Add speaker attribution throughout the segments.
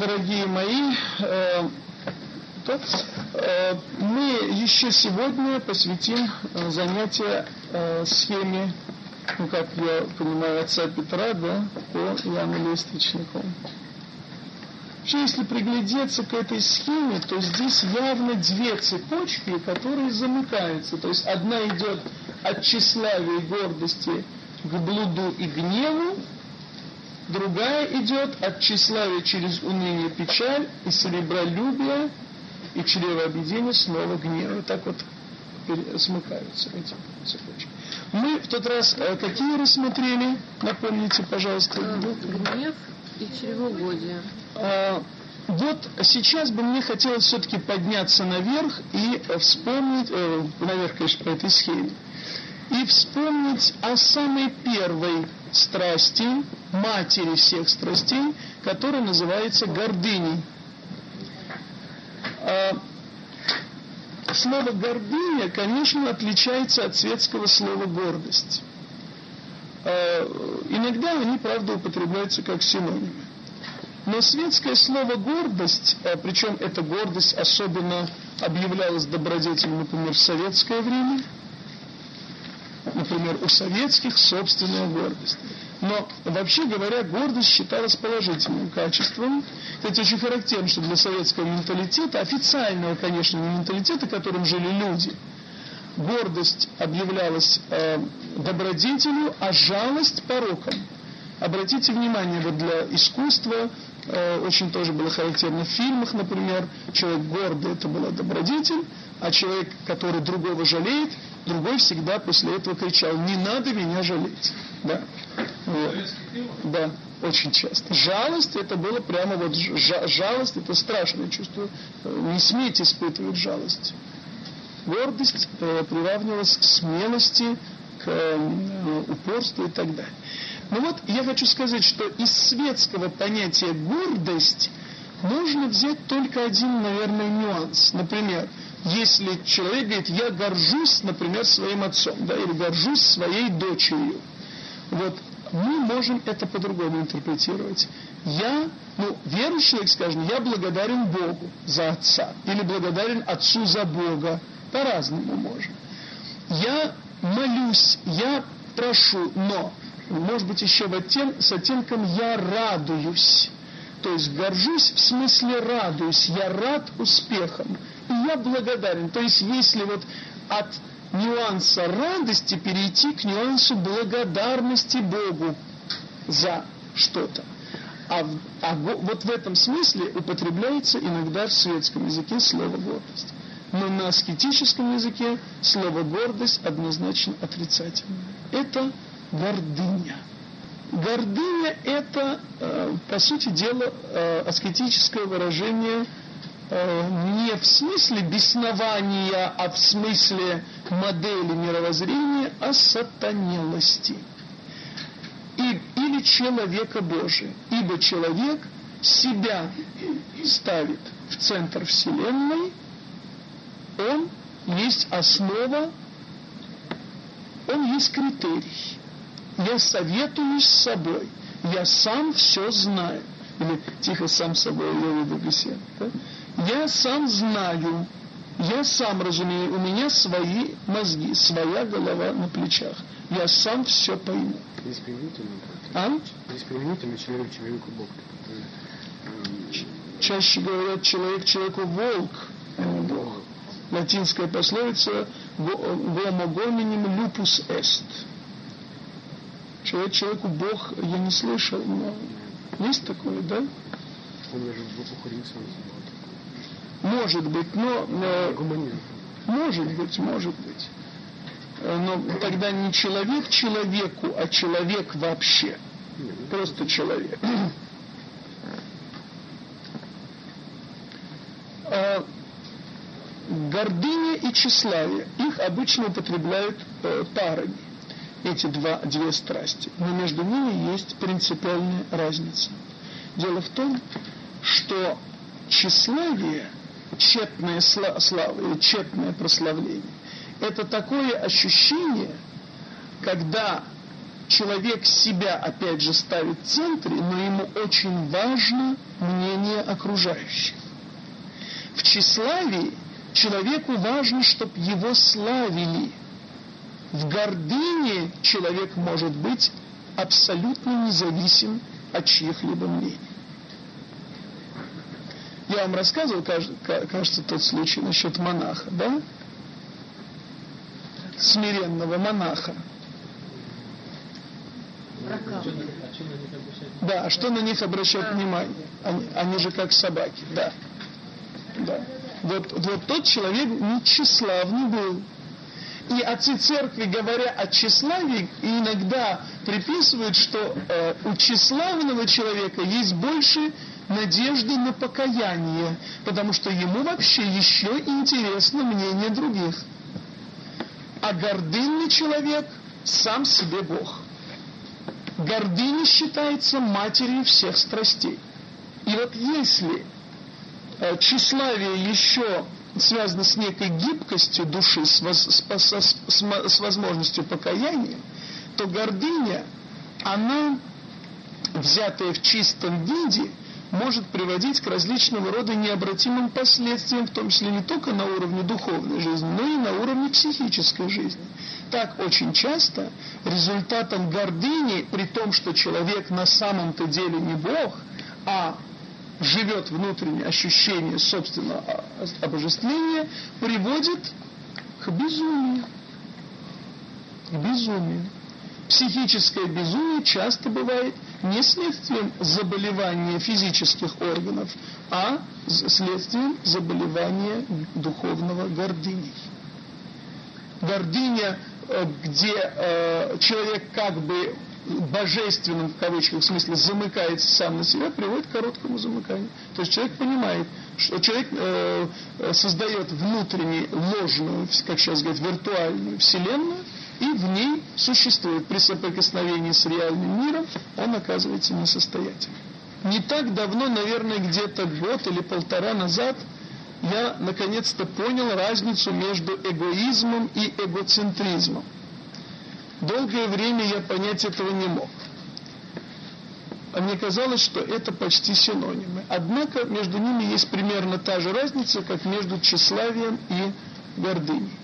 Speaker 1: дорогие мои, э, э, мы еще сегодня посвятим э, занятия э, схеме, ну как я понимаю, отца Петра, да, по Иоанну Лествичнику. Вообще, если приглядеться к этой схеме, то здесь явно две цепочки, которые замыкаются. То есть одна идет от тщеславия и гордости к блуду и гневу, другая идет от тщеславия через уныние печаль и серебролюбие и чревообъедение снова гнева. Так вот смыкаются эти цепочки. Мы в тот раз э, какие рассмотрели? Напомните, пожалуйста.
Speaker 2: Гнев и чревоугодие.
Speaker 1: А, вот сейчас бы мне хотелось все-таки подняться наверх и вспомнить, э, наверх, конечно, по этой схеме, и вспомнить о самой первой страсти, матери всех страстей, которая называется гордыней. А, слово гордыня, конечно, отличается от светского слова гордость. А, иногда они, правда, употребляются как синонимы. Но светское слово гордость, а, причем эта гордость особенно объявлялась добродетелем, например, в советское время, например, у советских собственная гордость. Но вообще говоря, гордость считалась положительным качеством. Кстати, очень характерно, что для советского менталитета, официального, конечно, менталитета, которым жили люди, гордость объявлялась э, добродетелью, а жалость пороком. Обратите внимание, вот для искусства э, очень тоже было характерно в фильмах, например, человек гордый это была добродетель, а человек, который другого жалеет, другой всегда после этого кричал, не надо меня жалеть. Да. Вот. Да, очень часто. Жалость это было прямо вот жалость, это страшное чувство. Не смейте испытывать жалость. Гордость э, приравнивалась к смелости, к э, упорству и так далее. Ну вот я хочу сказать, что из светского понятия гордость можно взять только один, наверное, нюанс. Например, если человек говорит, я горжусь, например, своим отцом, да, или горжусь своей дочерью, вот мы можем это по-другому интерпретировать. Я, ну, верующий человек, скажем, я благодарен Богу за отца, или благодарен отцу за Бога, по-разному можем. Я молюсь, я прошу, но, может быть, еще в оттен, с оттенком я радуюсь. То есть горжусь в смысле радуюсь, я рад успехам. Я благодарен. То есть если вот от нюанса радости перейти к нюансу благодарности Богу за что-то. А, а вот в этом смысле употребляется иногда в светском языке слово гордость. Но на аскетическом языке слово гордость однозначно отрицательное. Это гордыня. Гордыня это, э, по сути дела, э, аскетическое выражение не в смысле беснования, а в смысле модели мировоззрения, а сатанелости. И, или человека Божия. Ибо человек себя ставит в центр Вселенной, он есть основа, он есть критерий. Я советуюсь с собой, я сам все знаю. Или тихо сам собой я веду беседу. Да? Я сам знаю, я сам разумею, у меня свои мозги, своя голова на плечах. Я сам все пойму.
Speaker 3: Применительно.
Speaker 1: А?
Speaker 3: Применительно человек человеку Бог.
Speaker 1: Чаще говорят человек человеку волк, а не Бог. Латинская пословица «Homo hominum lupus est». Человек человеку Бог я не слышал, но есть такое, да?
Speaker 3: Он даже в Ренессанса
Speaker 1: может быть, но... Э, может быть, может быть. Э, но тогда не человек человеку, а человек вообще. Просто человек. А, гордыня и тщеславие. Их обычно употребляют э, парами. Эти два, две страсти. Но между ними есть принципиальная разница. Дело в том, что тщеславие – тщетная слава или тщетное прославление. Это такое ощущение, когда человек себя опять же ставит в центре, но ему очень важно мнение окружающих. В тщеславии человеку важно, чтобы его славили. В гордыне человек может быть абсолютно независим от чьих-либо мнений. Я вам рассказывал, кажется, тот случай насчет монаха, да? Смиренного монаха. Да, а что на них обращать внимание? Они, они же как собаки, да. да. Вот, вот тот человек не тщеславный был. И отцы церкви, говоря о тщеславии, иногда приписывают, что э, у тщеславного человека есть больше надежды на покаяние, потому что ему вообще еще интересно мнение других. А гордынный человек сам себе Бог. Гордыня считается матерью всех страстей. И вот если э, тщеславие еще связано с некой гибкостью души, с, воз, с, с, с, с возможностью покаяния, то гордыня, она, взятая в чистом виде, может приводить к различного рода необратимым последствиям, в том числе не только на уровне духовной жизни, но и на уровне психической жизни. Так очень часто результатом гордыни, при том, что человек на самом-то деле не Бог, а живет внутреннее ощущение собственного обожествления, приводит к безумию. К безумию. Психическое безумие часто бывает не следствием заболевания физических органов, а следствием заболевания духовного гордыней. Гордыня, э, где э, человек как бы божественным, в кавычках, в смысле, замыкается сам на себя, приводит к короткому замыканию. То есть человек понимает, что человек э, создает внутренне ложную, как сейчас говорят, виртуальную вселенную, и в ней существует при соприкосновении с реальным миром, он оказывается несостоятельным. Не так давно, наверное, где-то год или полтора назад, я наконец-то понял разницу между эгоизмом и эгоцентризмом. Долгое время я понять этого не мог. А мне казалось, что это почти синонимы. Однако между ними есть примерно та же разница, как между тщеславием и гордыней.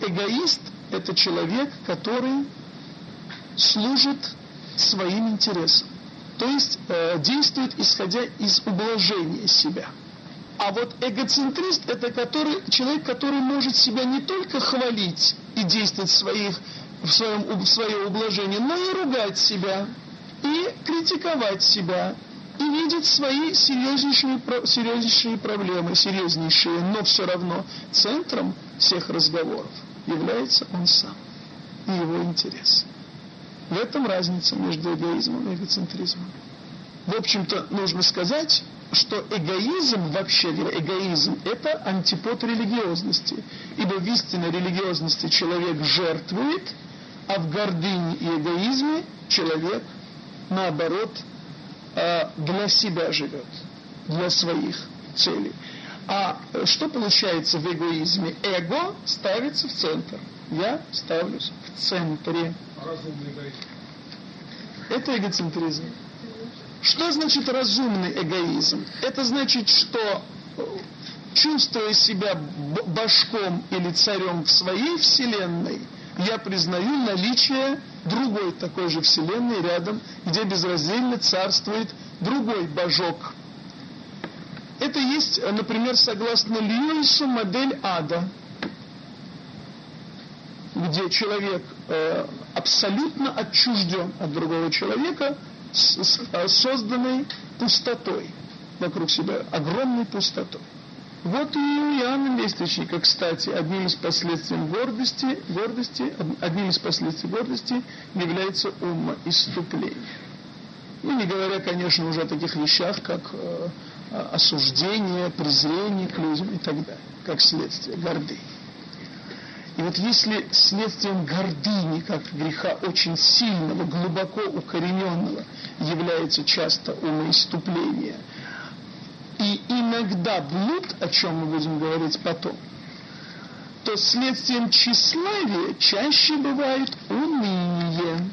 Speaker 1: Эгоист – это человек, который служит своим интересам. То есть э, действует исходя из ублажения себя. А вот эгоцентрист – это который, человек, который может себя не только хвалить и действовать в своих в, своем, в свое ублажение, но и ругать себя, и критиковать себя, и видеть свои серьезнейшие, серьезнейшие проблемы, серьезнейшие, но все равно центром всех разговоров является он сам и его интерес. В этом разница между эгоизмом и эгоцентризмом. В общем-то, нужно сказать, что эгоизм, вообще говоря, эгоизм, это антипод религиозности. Ибо в истинной религиозности человек жертвует – а в гордыне и эгоизме человек, наоборот, э, для себя живет, для своих целей. А что получается в эгоизме? Эго ставится в центр. Я ставлюсь в центре. Это эгоцентризм. Что значит разумный эгоизм? Это значит, что чувствуя себя башком или царем в своей вселенной – я признаю наличие другой такой же вселенной рядом, где безраздельно царствует другой божок. Это есть, например, согласно Льюису, модель ада, где человек э, абсолютно отчужден от другого человека, с, э, созданной пустотой вокруг себя, огромной пустотой. Вот и у Иоанна Лестничника, кстати, одним из последствий гордости, гордости, одним из последствий гордости является умоиступление. Ну, не говоря, конечно, уже о таких вещах, как э, осуждение, презрение к людям и так далее, как следствие гордыни. И вот если следствием гордыни, как греха очень сильного, глубоко укорененного, является часто умоиступление – и иногда блуд, о чем мы будем говорить потом, то следствием тщеславия чаще бывает уныние.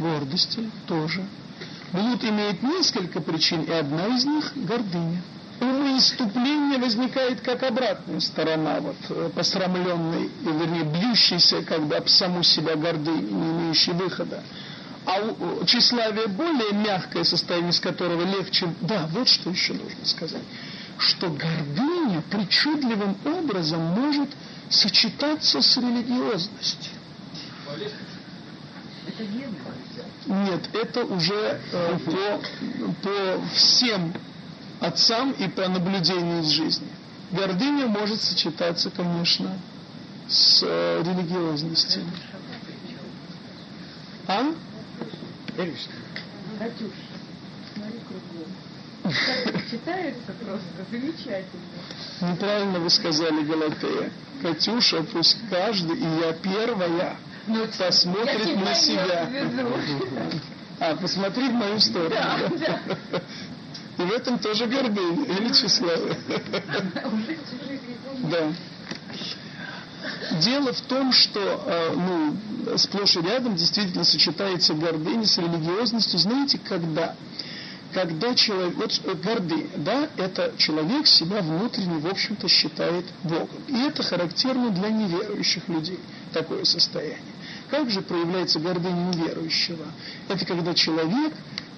Speaker 1: Гордости тоже. Блуд имеет несколько причин, и одна из них – гордыня. Умоиступление возникает как обратная сторона, вот, э, посрамленной, вернее, бьющейся как бы об саму себя гордыни, не имеющей выхода. А у, тщеславие более мягкое состояние, с которого легче... Да, вот что еще нужно сказать. Что гордыня причудливым образом может сочетаться с религиозностью. Нет, это уже э, по, по всем отцам и по наблюдению из жизни. Гордыня может сочетаться, конечно, с э, религиозностью. А?
Speaker 3: Веришь?
Speaker 4: Катюш, смотри кругом. Читается просто замечательно.
Speaker 1: Неправильно вы сказали, Галатея. Катюша, пусть каждый, и я первая,
Speaker 4: Ну,
Speaker 1: посмотрит
Speaker 4: я
Speaker 1: на себя. А, посмотри в мою сторону. И в этом тоже гордыня или тщеславие. Да. Дело в том, что э, ну, сплошь и рядом действительно сочетается гордыня с религиозностью. Знаете, когда? Когда человек, вот э, гордыня, да, это человек себя внутренне, в общем-то, считает Богом. И это характерно для неверующих людей, такое состояние. Как же проявляется гордыня неверующего? Это когда человек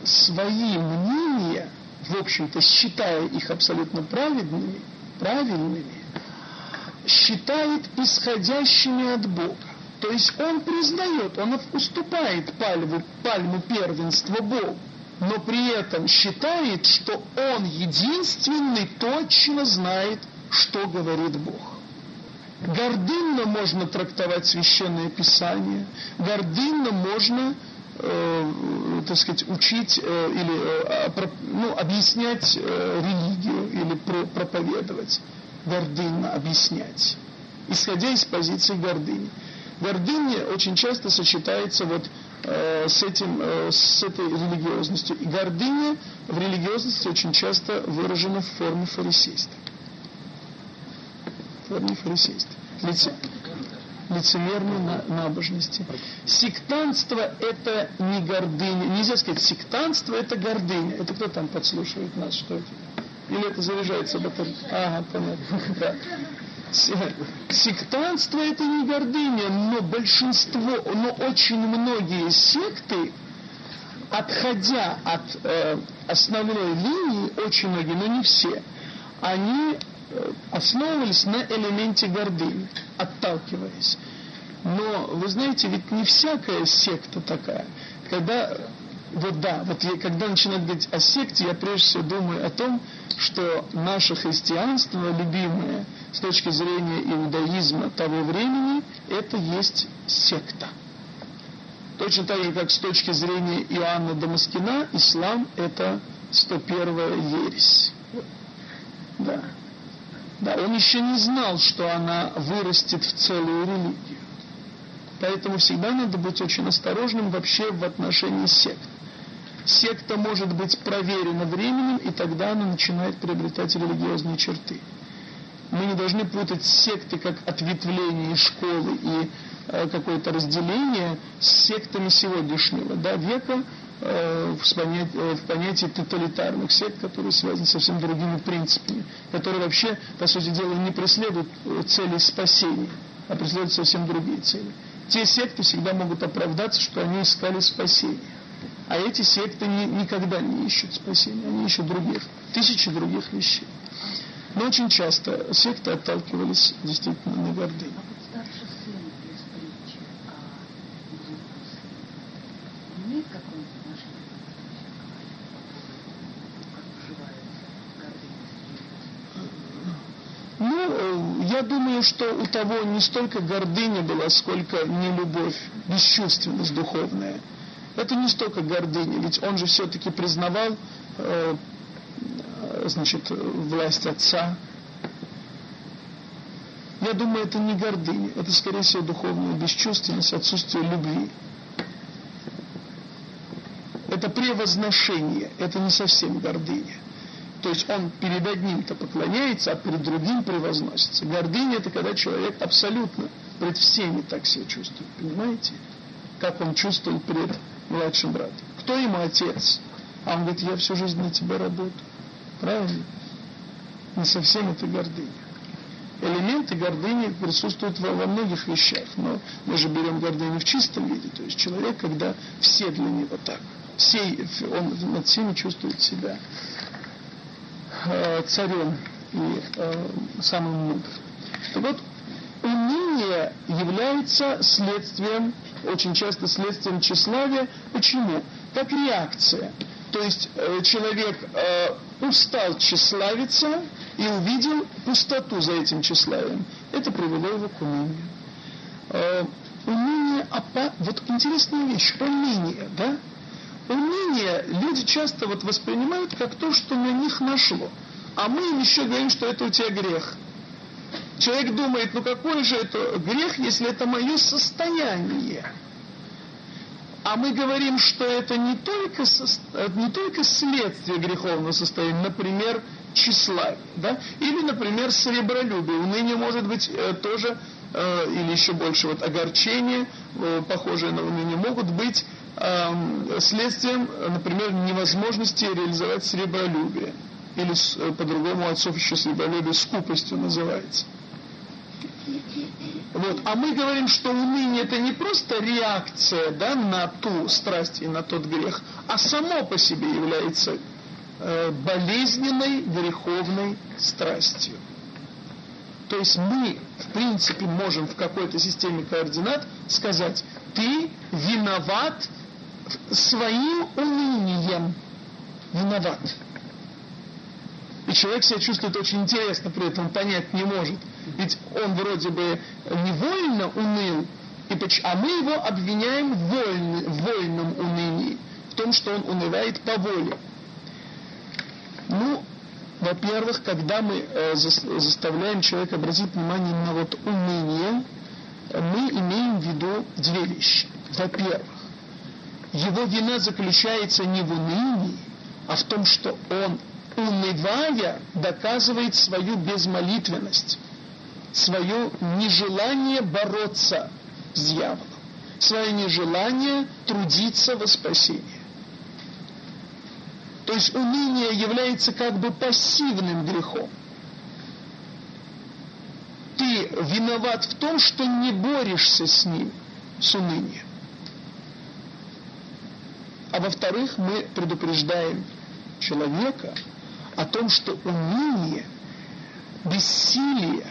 Speaker 1: свои мнения, в общем-то, считая их абсолютно праведными, правильными, считает исходящими от Бога. То есть он признает, он уступает пальму, пальму первенства Богу, но при этом считает, что он единственный точно знает, что говорит Бог. Гордынно можно трактовать священное писание, гордынно можно э, так сказать, учить э, или э, ну, объяснять э, религию или про- проповедовать, гордынно объяснять, исходя из позиции гордыни. Гордыня очень часто сочетается вот э, с этим, э, с этой религиозностью. И гордыня в религиозности очень часто выражена в форме фарисейства. В форме фарисейства. Лице- лицемерной на- набожности. Сектантство это не гордыня. Нельзя сказать, сектантство это гордыня. Это кто там подслушивает нас, что это? Или это заряжается батарея? Ага, понятно. Да. Се- Сектантство это не гордыня, но большинство, но очень многие секты, отходя от э, основной линии, очень многие, но не все, они основывались на элементе гордыни, отталкиваясь. Но вы знаете, ведь не всякая секта такая. Когда вот да, вот я, когда начинают говорить о секте, я прежде всего думаю о том, что наше христианство, любимое с точки зрения иудаизма того времени, это есть секта. Точно так же, как с точки зрения Иоанна Дамаскина, ислам это 101 ересь. Да. Он еще не знал, что она вырастет в целую религию. Поэтому всегда надо быть очень осторожным вообще в отношении сект. Секта может быть проверена временем, и тогда она начинает приобретать религиозные черты. Мы не должны путать секты как ответвление школы и э, какое-то разделение с сектами сегодняшнего да, века в, понятии, э, в понятии тоталитарных сект, которые связаны со совсем другими принципами, которые вообще, по сути дела, не преследуют э, цели спасения, а преследуют совсем другие цели. Те секты всегда могут оправдаться, что они искали спасения. А эти секты ни- никогда не ищут спасения, они ищут других, тысячи других вещей. Но очень часто секты отталкивались действительно на гордыню.
Speaker 4: А вот старший сын из притчи о глупости имеет какое-то отношение к тому, как вживается гордыня
Speaker 1: Ну, э, я думаю, что у того не столько гордыня была, сколько нелюбовь, бесчувственность духовная. Это не столько гордыня, ведь он же все-таки признавал э, значит, власть отца. Я думаю, это не гордыня, это скорее всего духовная бесчувственность, отсутствие любви. Это превозношение, это не совсем гордыня. То есть он перед одним-то поклоняется, а перед другим превозносится. Гордыня это когда человек абсолютно пред всеми так себя чувствует, понимаете? Как он чувствовал пред младшим братом? Кто ему отец? А он говорит, я всю жизнь на тебя работаю. Правильно? Не совсем это гордыня. Элементы гордыни присутствуют во, во многих вещах, но мы же берем гордыню в чистом виде, то есть человек, когда все для него так, все, он над всеми чувствует себя царем и э, самым мудрым. Так вот, уныние является следствием, очень часто следствием тщеславия. Почему? Как реакция. То есть э, человек э, устал тщеславиться и увидел пустоту за этим тщеславием. Это привело его к унынию. Э, уныние, опа... вот интересная вещь, уныние, да? Уныние люди часто вот воспринимают как то, что на них нашло. А мы им еще говорим, что это у тебя грех. Человек думает, ну какой же это грех, если это мое состояние? А мы говорим, что это не только, со, не только следствие греховного состояния, например, тщеславие, да? или, например, сребролюбие. Уныние может быть э, тоже, э, или еще больше вот огорчение, э, похожее на уныние, могут быть следствием, например, невозможности реализовать сребролюбие. Или э, по-другому отцов еще сребролюбие скупостью называется. Вот. А мы говорим, что уныние это не просто реакция да, на ту страсть и на тот грех, а само по себе является э, болезненной греховной страстью. То есть мы, в принципе, можем в какой-то системе координат сказать, ты виноват своим унынием. Виноват. И человек себя чувствует очень интересно при этом, понять не может. Ведь он вроде бы невольно уныл, и, а мы его обвиняем в, вольны, в вольном унынии, в том, что он унывает по воле. Ну, во-первых, когда мы э, заставляем человека обратить внимание на вот уныние, мы имеем в виду две вещи. Во-первых, его вина заключается не в унынии, а в том, что он унывая, доказывает свою безмолитвенность, свое нежелание бороться с дьяволом, свое нежелание трудиться во спасение. То есть уныние является как бы пассивным грехом. Ты виноват в том, что не борешься с ним, с унынием. А во-вторых, мы предупреждаем человека – о том, что уныние, бессилие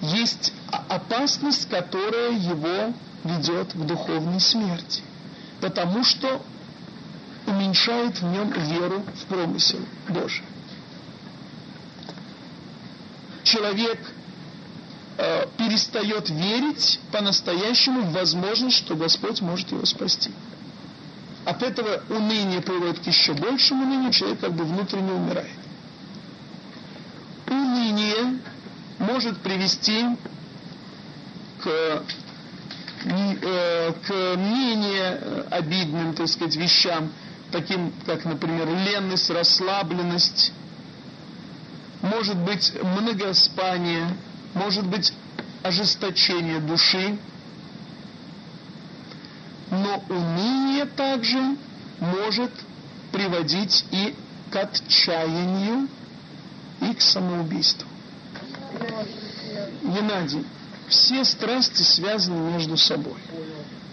Speaker 1: есть опасность, которая его ведет к духовной смерти, потому что уменьшает в нем веру в промысел Божий. Человек э, перестает верить по-настоящему в возможность, что Господь может его спасти. От этого уныние приводит к еще большему унынию, человек как бы внутренне умирает. Уныние может привести к, э, к менее обидным, так сказать, вещам, таким как, например, ленность, расслабленность, может быть многоспание, может быть ожесточение души, но уныние также может приводить и к отчаянию, и к самоубийству. Геннадий, все страсти связаны между собой.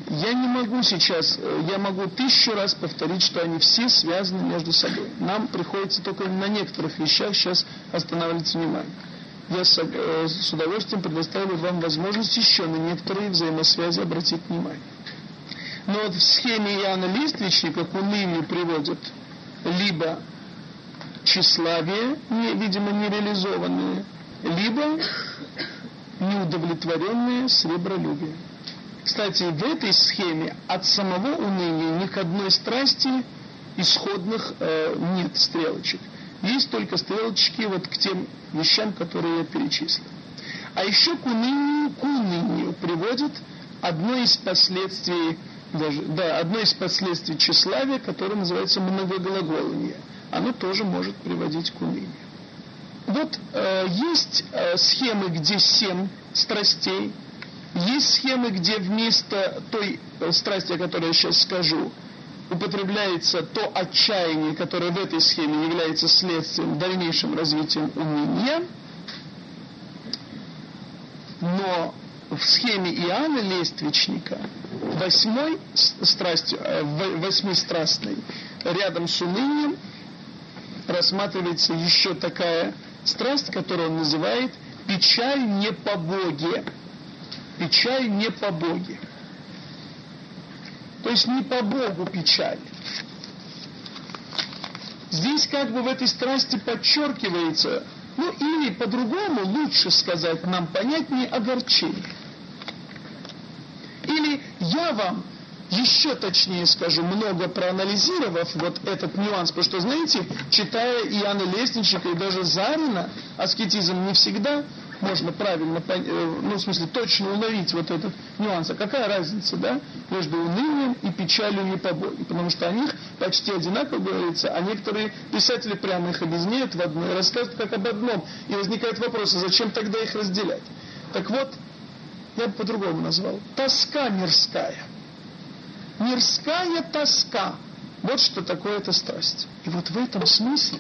Speaker 1: Я не могу сейчас, я могу тысячу раз повторить, что они все связаны между собой. Нам приходится только на некоторых вещах сейчас останавливать внимание. Я с, э, с удовольствием предоставлю вам возможность еще на некоторые взаимосвязи обратить внимание. Но вот в схеме Иоанна Листвичника к унынию приводят либо тщеславие, не, видимо, нереализованное, либо неудовлетворенное сребролюбие. Кстати, в этой схеме от самого уныния ни к одной страсти исходных э, нет стрелочек. Есть только стрелочки вот к тем вещам, которые я перечислил. А еще к унынию, к унынию приводит одно из последствий, даже, да, одно из последствий тщеславия, которое называется многоглаголание – оно тоже может приводить к унынию. Вот э, есть э, схемы, где семь страстей, есть схемы, где вместо той э, страсти, о которой я сейчас скажу, употребляется то отчаяние, которое в этой схеме является следствием дальнейшим развитием уныния, но в схеме Иоанна Лествичника восьмой страстью, э, восьмистрастной, рядом с унынием рассматривается еще такая страсть, которую он называет печаль не по Боге. Печаль не по Боге. То есть не по Богу печаль. Здесь как бы в этой страсти подчеркивается, ну или по-другому лучше сказать, нам понятнее огорчение. Или я вам еще точнее скажу, много проанализировав вот этот нюанс, потому что, знаете, читая Иоанна Лестничика и даже Зарина, аскетизм не всегда можно правильно, э, ну, в смысле, точно уловить вот этот нюанс. А какая разница, да, между унынием и печалью не побои? Потому что о них почти одинаково говорится, а некоторые писатели прямо их объединяют в одно и рассказывают как об одном. И возникает вопрос, а зачем тогда их разделять? Так вот, я бы по-другому назвал. Тоска мирская – Мирская тоска. Вот что такое эта страсть. И вот в этом смысле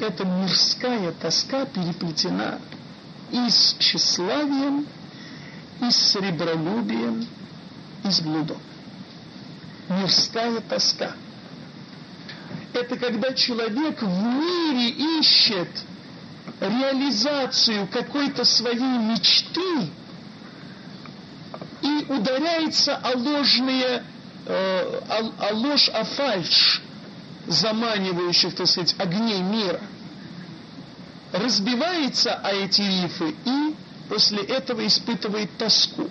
Speaker 1: эта мирская тоска переплетена и с тщеславием, и с сребролюбием, и с блудом. Мирская тоска. Это когда человек в мире ищет реализацию какой-то своей мечты и ударяется о ложные э, а, а ложь, а фальшь заманивающих, так сказать, огней мира, разбивается о эти рифы и после этого испытывает тоску.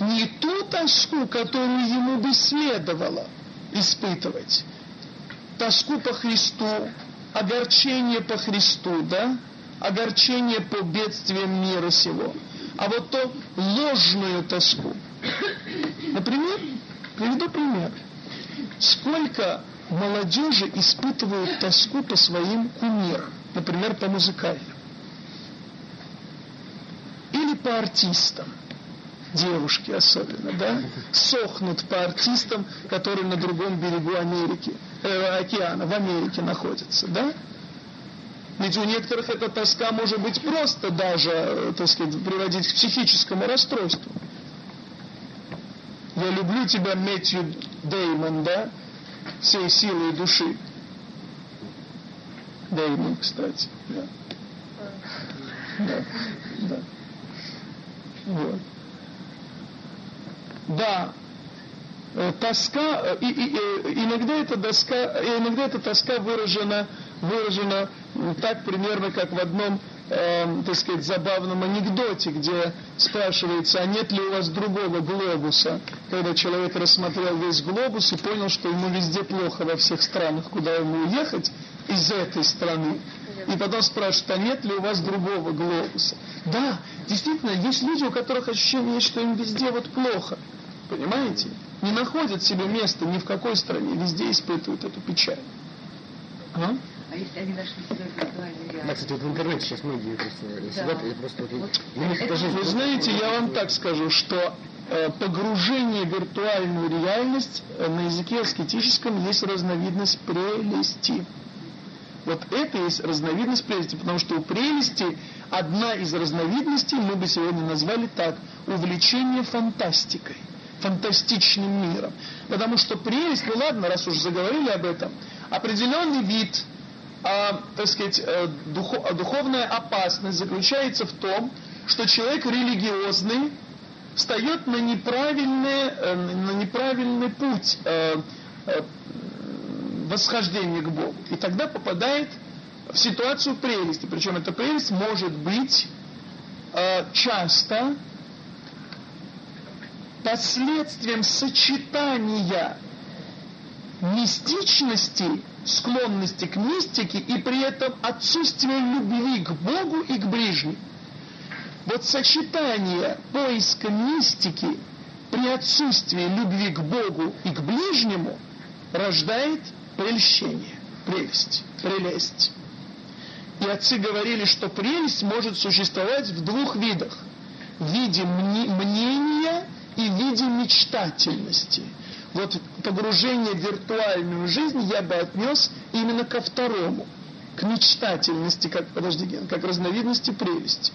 Speaker 1: Не ту тоску, которую ему бы следовало испытывать. Тоску по Христу, огорчение по Христу, да? Огорчение по бедствиям мира сего. А вот то ложную тоску. Например, Приведу пример. Сколько молодежи испытывают тоску по своим кумирам, например, по музыкальным. Или по артистам. Девушки особенно, да? Сохнут по артистам, которые на другом берегу Америки, э, океана, в Америке находятся, да? Ведь у некоторых эта тоска может быть просто даже, э, так сказать, приводить к психическому расстройству. Я люблю тебя, Мэтью Деймон, да? Всей силой души. Деймон, кстати. Да. Да. Да. Вот. Да. Э, тоска, э, и, и, и, иногда эта доска, иногда эта тоска выражена, выражена так примерно, как в одном э, так сказать, забавном анекдоте, где спрашивается, а нет ли у вас другого глобуса, когда человек рассмотрел весь глобус и понял, что ему везде плохо во всех странах, куда ему уехать из этой страны. И потом спрашивают, а нет ли у вас другого глобуса? Да, действительно, есть люди, у которых ощущение что им везде вот плохо. Понимаете? Не находят себе места ни в какой стране, везде испытывают эту печаль.
Speaker 4: А? А если они нашли себя виртуальной
Speaker 3: Да, кстати, вот в интернете сейчас многие просто да. сидят, и просто вот,
Speaker 1: даже... Вы знаете, я вам так скажу, что э, погружение в виртуальную реальность э, на языке аскетическом есть разновидность прелести. Вот это есть разновидность прелести, потому что у прелести одна из разновидностей мы бы сегодня назвали так, увлечение фантастикой, фантастичным миром. Потому что прелесть, ну ладно, раз уж заговорили об этом, определенный вид а, так сказать, э, духов, духовная опасность заключается в том, что человек религиозный встает на неправильный, э, на неправильный путь э, восхождения к Богу. И тогда попадает в ситуацию прелести. Причем эта прелесть может быть часто последствием сочетания мистичности склонности к мистике и при этом отсутствие любви к Богу и к ближним. Вот сочетание поиска мистики при отсутствии любви к Богу и к ближнему рождает прельщение, прелесть, прелесть. И отцы говорили, что прелесть может существовать в двух видах. В виде мнения и в виде мечтательности. Вот погружение в виртуальную жизнь я бы отнес именно ко второму, к мечтательности, как, подожди, как разновидности прелести.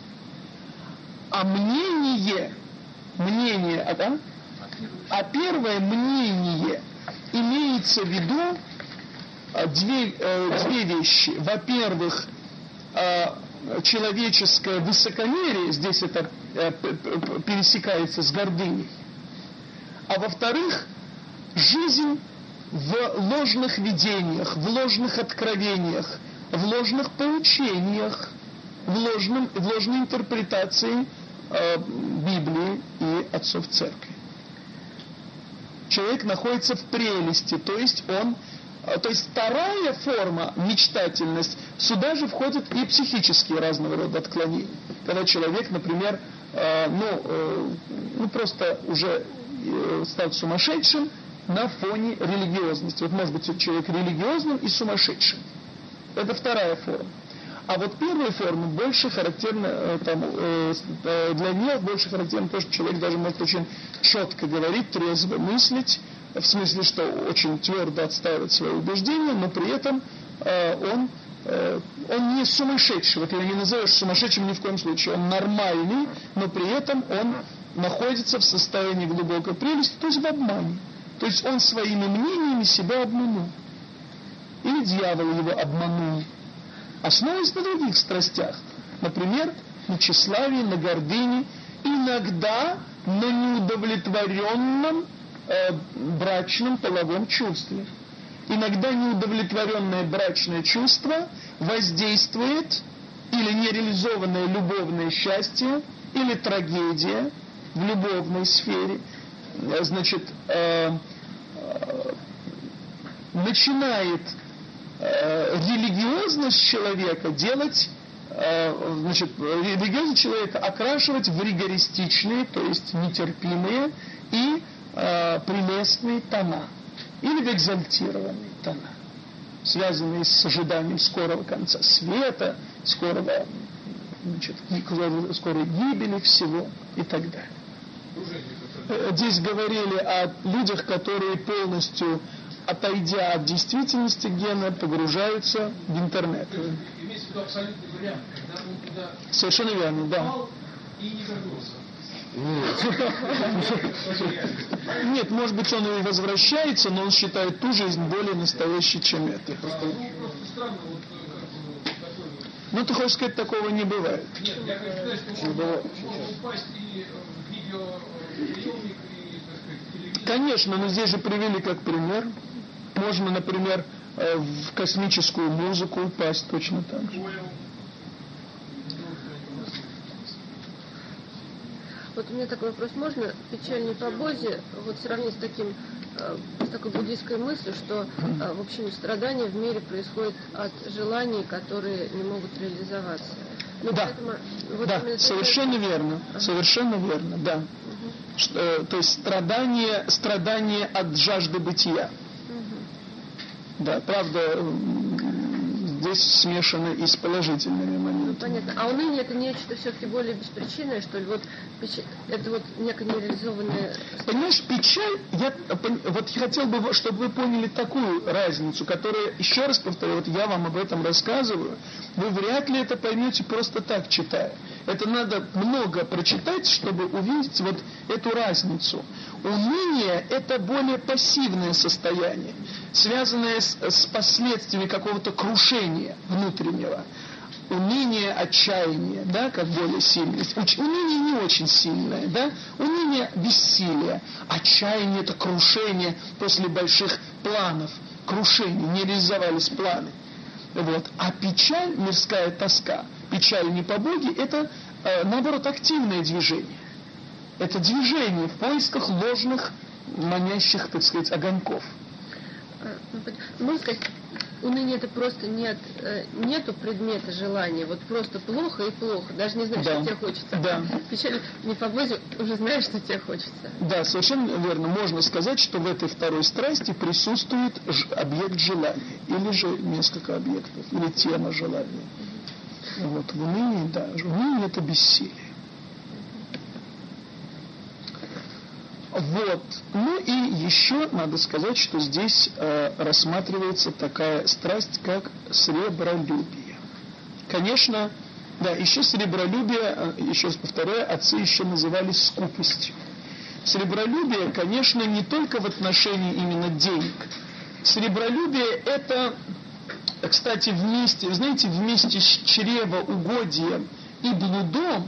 Speaker 1: А мнение, мнение, а, да? а первое мнение имеется в виду а, две, э, две вещи. Во-первых, а, человеческое высокомерие, здесь это э, пересекается с гордыней. А во-вторых, жизнь в ложных видениях, в ложных откровениях, в ложных поучениях, в, ложном, в ложной интерпретации э, Библии и отцов церкви. Человек находится в прелести, то есть он э, то есть вторая форма, мечтательность, сюда же входят и психические разного рода отклонения. Когда человек, например, э, ну, э, ну просто уже э, стал сумасшедшим, на фоне религиозности. Вот может быть человек религиозным и сумасшедшим. Это вторая форма. А вот первая форма больше характерна э, там, э, э, для нее больше характерно то, что человек даже может очень четко говорить, трезво мыслить, в смысле, что очень твердо отстаивать свои убеждения, но при этом он, он не сумасшедший, вот его не назовешь сумасшедшим ни в коем случае, он нормальный, но при этом он находится в состоянии глубокой прелести, то есть в обмане. То есть он своими мнениями себя обманул. Или дьявол его обманул. Основываясь на других страстях. Например, на тщеславии, на гордыне, иногда на неудовлетворенном э, брачном половом чувстве. Иногда неудовлетворенное брачное чувство воздействует или нереализованное любовное счастье, или трагедия в любовной сфере – значит, э, э, начинает э, религиозность человека делать, э, значит, религиозность человека окрашивать в ригористичные, то есть нетерпимые и э, прелестные тона, или в экзальтированные тона, связанные с ожиданием скорого конца света, скорого, значит, скорой гибели всего и так далее. Э, здесь говорили о людях, которые полностью, отойдя от действительности гена, погружаются в интернет.
Speaker 5: Имеется в виду абсолютный вариант, когда он туда
Speaker 1: Совершенно верно, да.
Speaker 5: и не вернулся.
Speaker 1: Нет, может быть, он и возвращается, но он считает ту жизнь более настоящей, чем это.
Speaker 5: Ну, просто вот.
Speaker 1: Ну, ты хочешь сказать, такого не бывает.
Speaker 5: Нет, я хочу сказать, что можно, упасть и в видеоприемник,
Speaker 1: Конечно, но здесь же привели как пример. Можно, например, э, в космическую музыку упасть точно так же.
Speaker 2: Вот у меня такой вопрос. Можно печальный по Бозе вот сравнить с таким э, с такой буддийской мыслью, что э, в общем страдания в мире происходят от желаний, которые не могут реализоваться. Ну,
Speaker 1: Да.
Speaker 2: поэтому вот
Speaker 1: Да, совершенно верно, совершенно верно, да. Что, э, то есть страдание, страдание от жажды бытия. Да, правда, здесь смешаны и с положительными моментами.
Speaker 2: Понятно. А уныние это нечто все-таки более беспричинное, что ли? Вот это вот некая нереализованная
Speaker 1: Понимаешь, печаль, я вот я хотел бы, чтобы вы поняли такую разницу, которая, еще раз повторю, вот я вам об этом рассказываю, вы вряд ли это поймете просто так читая. Это надо много прочитать, чтобы увидеть вот эту разницу. Уныние – это более пассивное состояние, связанное с, с последствиями какого-то крушения внутреннего. Уныние, отчаяние, да, как более сильное. Уныние не очень сильное, да. Уныние – бессилие. Отчаяние – это крушение после больших планов. Крушение, не реализовались планы. Вот. А печаль, мирская тоска, печаль не по Боге, это, э, наоборот, активное движение. Это движение в поисках ложных, манящих, так сказать, огоньков.
Speaker 2: А, ну, Можно сказать, уныние это просто нет, э, нету предмета желания, вот просто плохо и плохо, даже не знаешь,
Speaker 1: Да.
Speaker 2: что тебе хочется.
Speaker 1: Да.
Speaker 2: Печаль не по Бозе, уже знаешь, что тебе хочется.
Speaker 1: Да, совершенно верно. Можно сказать, что в этой второй страсти присутствует объект желания, или же несколько объектов, или тема желания. Вот в унынии, да, уныние это бессилие. Вот. Ну и еще надо сказать, что здесь э, рассматривается такая страсть, как сребролюбие. Конечно, да, еще сребролюбие, э, еще раз повторяю, отцы еще называли скупостью. Сребролюбие, конечно, не только в отношении именно денег. Сребролюбие это, кстати, вместе, знаете, вместе с чревоугодием и блудом,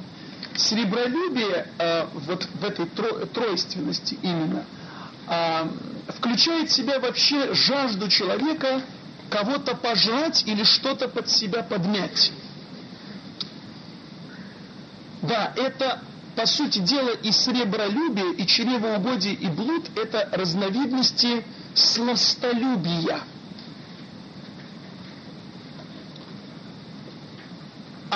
Speaker 1: сребролюбие э, вот в этой тро, тройственности именно э, включает в себя вообще жажду человека кого-то пожрать или что-то под себя подмять. Да, это по сути дела и сребролюбие, и чревоугодие, и блуд – это разновидности сластолюбия.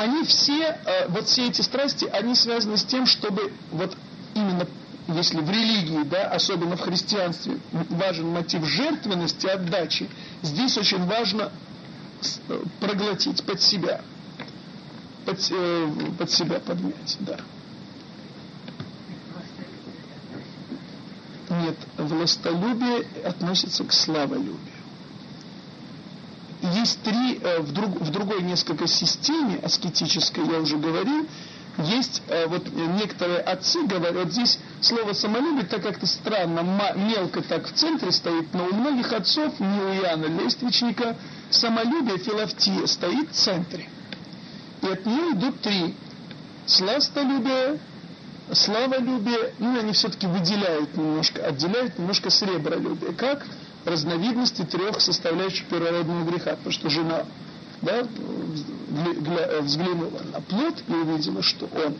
Speaker 1: Они все, э, вот все эти страсти, они связаны с тем, чтобы вот именно если в религии, да, особенно в христианстве, важен мотив жертвенности, отдачи, здесь очень важно э, проглотить под себя, под, э, под себя поднять, да. Нет, властолюбие относится к славолюбию. Есть три, э, в, друг, в другой несколько системе аскетической, я уже говорил, есть э, вот некоторые отцы говорят, здесь слово самолюбие так как-то странно, мелко так в центре стоит, но у многих отцов, не у Иоанна Лествичника, самолюбие, филофтия стоит в центре. И от нее идут три. Сластолюбие, славолюбие, ну, они все-таки выделяют немножко, отделяют немножко сребролюбие. Как разновидности трех составляющих первородного греха. Потому что жена да, для, взглянула на плод и увидела, что он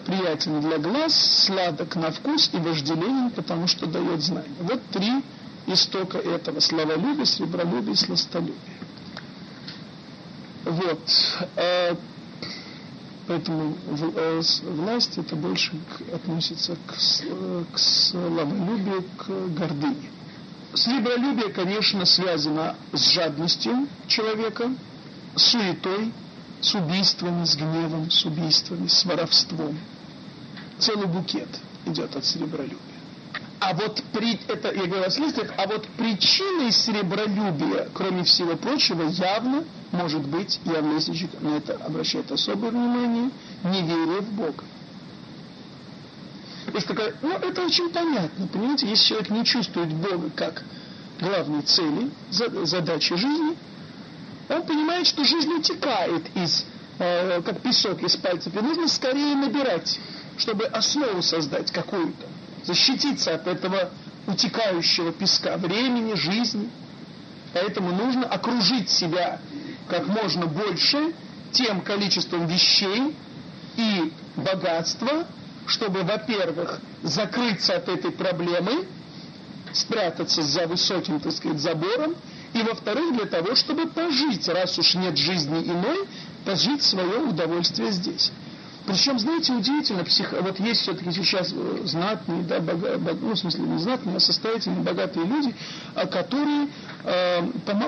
Speaker 1: приятен для глаз, сладок на вкус и вожделенен, потому что дает знания. Вот три истока этого славолюбия, сребролюбия и сластолюбия. Вот. А Поэтому э, власть это больше относится к, к славолюбию, к гордыне. Слебролюбие, конечно, связано с жадностью человека, с суетой, с убийствами, с гневом, с убийствами, с воровством. Целый букет идет от серебролюбия. А вот при, это я говорю а вот причиной серебролюбия, кроме всего прочего, явно может быть, Иоанн Лесичек на это обращает особое внимание, неверие в Бога. Есть такая, ну это очень понятно, понимаете, если человек не чувствует Бога как главной цели, задачи жизни, он понимает, что жизнь утекает из, э, как песок из пальцев, и нужно скорее набирать, чтобы основу создать какую-то защититься от этого утекающего песка времени, жизни. Поэтому нужно окружить себя как можно больше тем количеством вещей и богатства, чтобы, во-первых, закрыться от этой проблемы, спрятаться за высоким, так сказать, забором, и, во-вторых, для того, чтобы пожить, раз уж нет жизни иной, пожить свое удовольствие здесь. Причем, знаете, удивительно, псих... вот есть все-таки сейчас э, знатные, да, бога... ну, в смысле, не знатные, а состоятельные, богатые люди, а, которые э,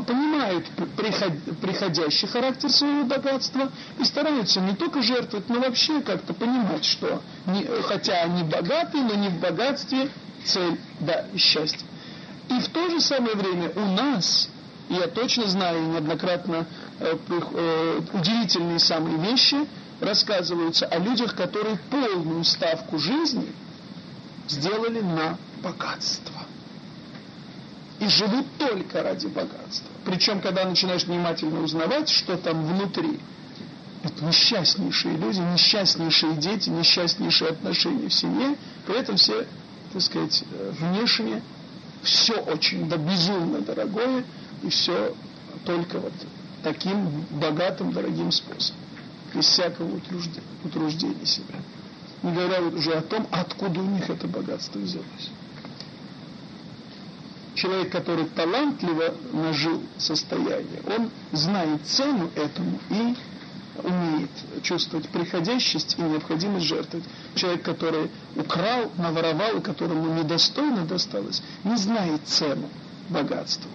Speaker 1: понимают приход... приходящий характер своего богатства и стараются не только жертвовать, но вообще как-то понимать, что не... хотя они богатые, но не в богатстве цель, да, счастье. И в то же самое время у нас, я точно знаю неоднократно э, э, удивительные самые вещи – рассказываются о людях, которые полную ставку жизни сделали на богатство. И живут только ради богатства. Причем, когда начинаешь внимательно узнавать, что там внутри, это несчастнейшие люди, несчастнейшие дети, несчастнейшие отношения в семье, при этом все, так сказать, внешне все очень да, безумно дорогое, и все только вот таким богатым, дорогим способом без всякого утруждения, себя. Не говоря вот уже о том, откуда у них это богатство взялось. Человек, который талантливо нажил состояние, он знает цену этому и умеет чувствовать приходящесть и необходимость жертвовать. Человек, который украл, наворовал, которому недостойно досталось, не знает цену богатству.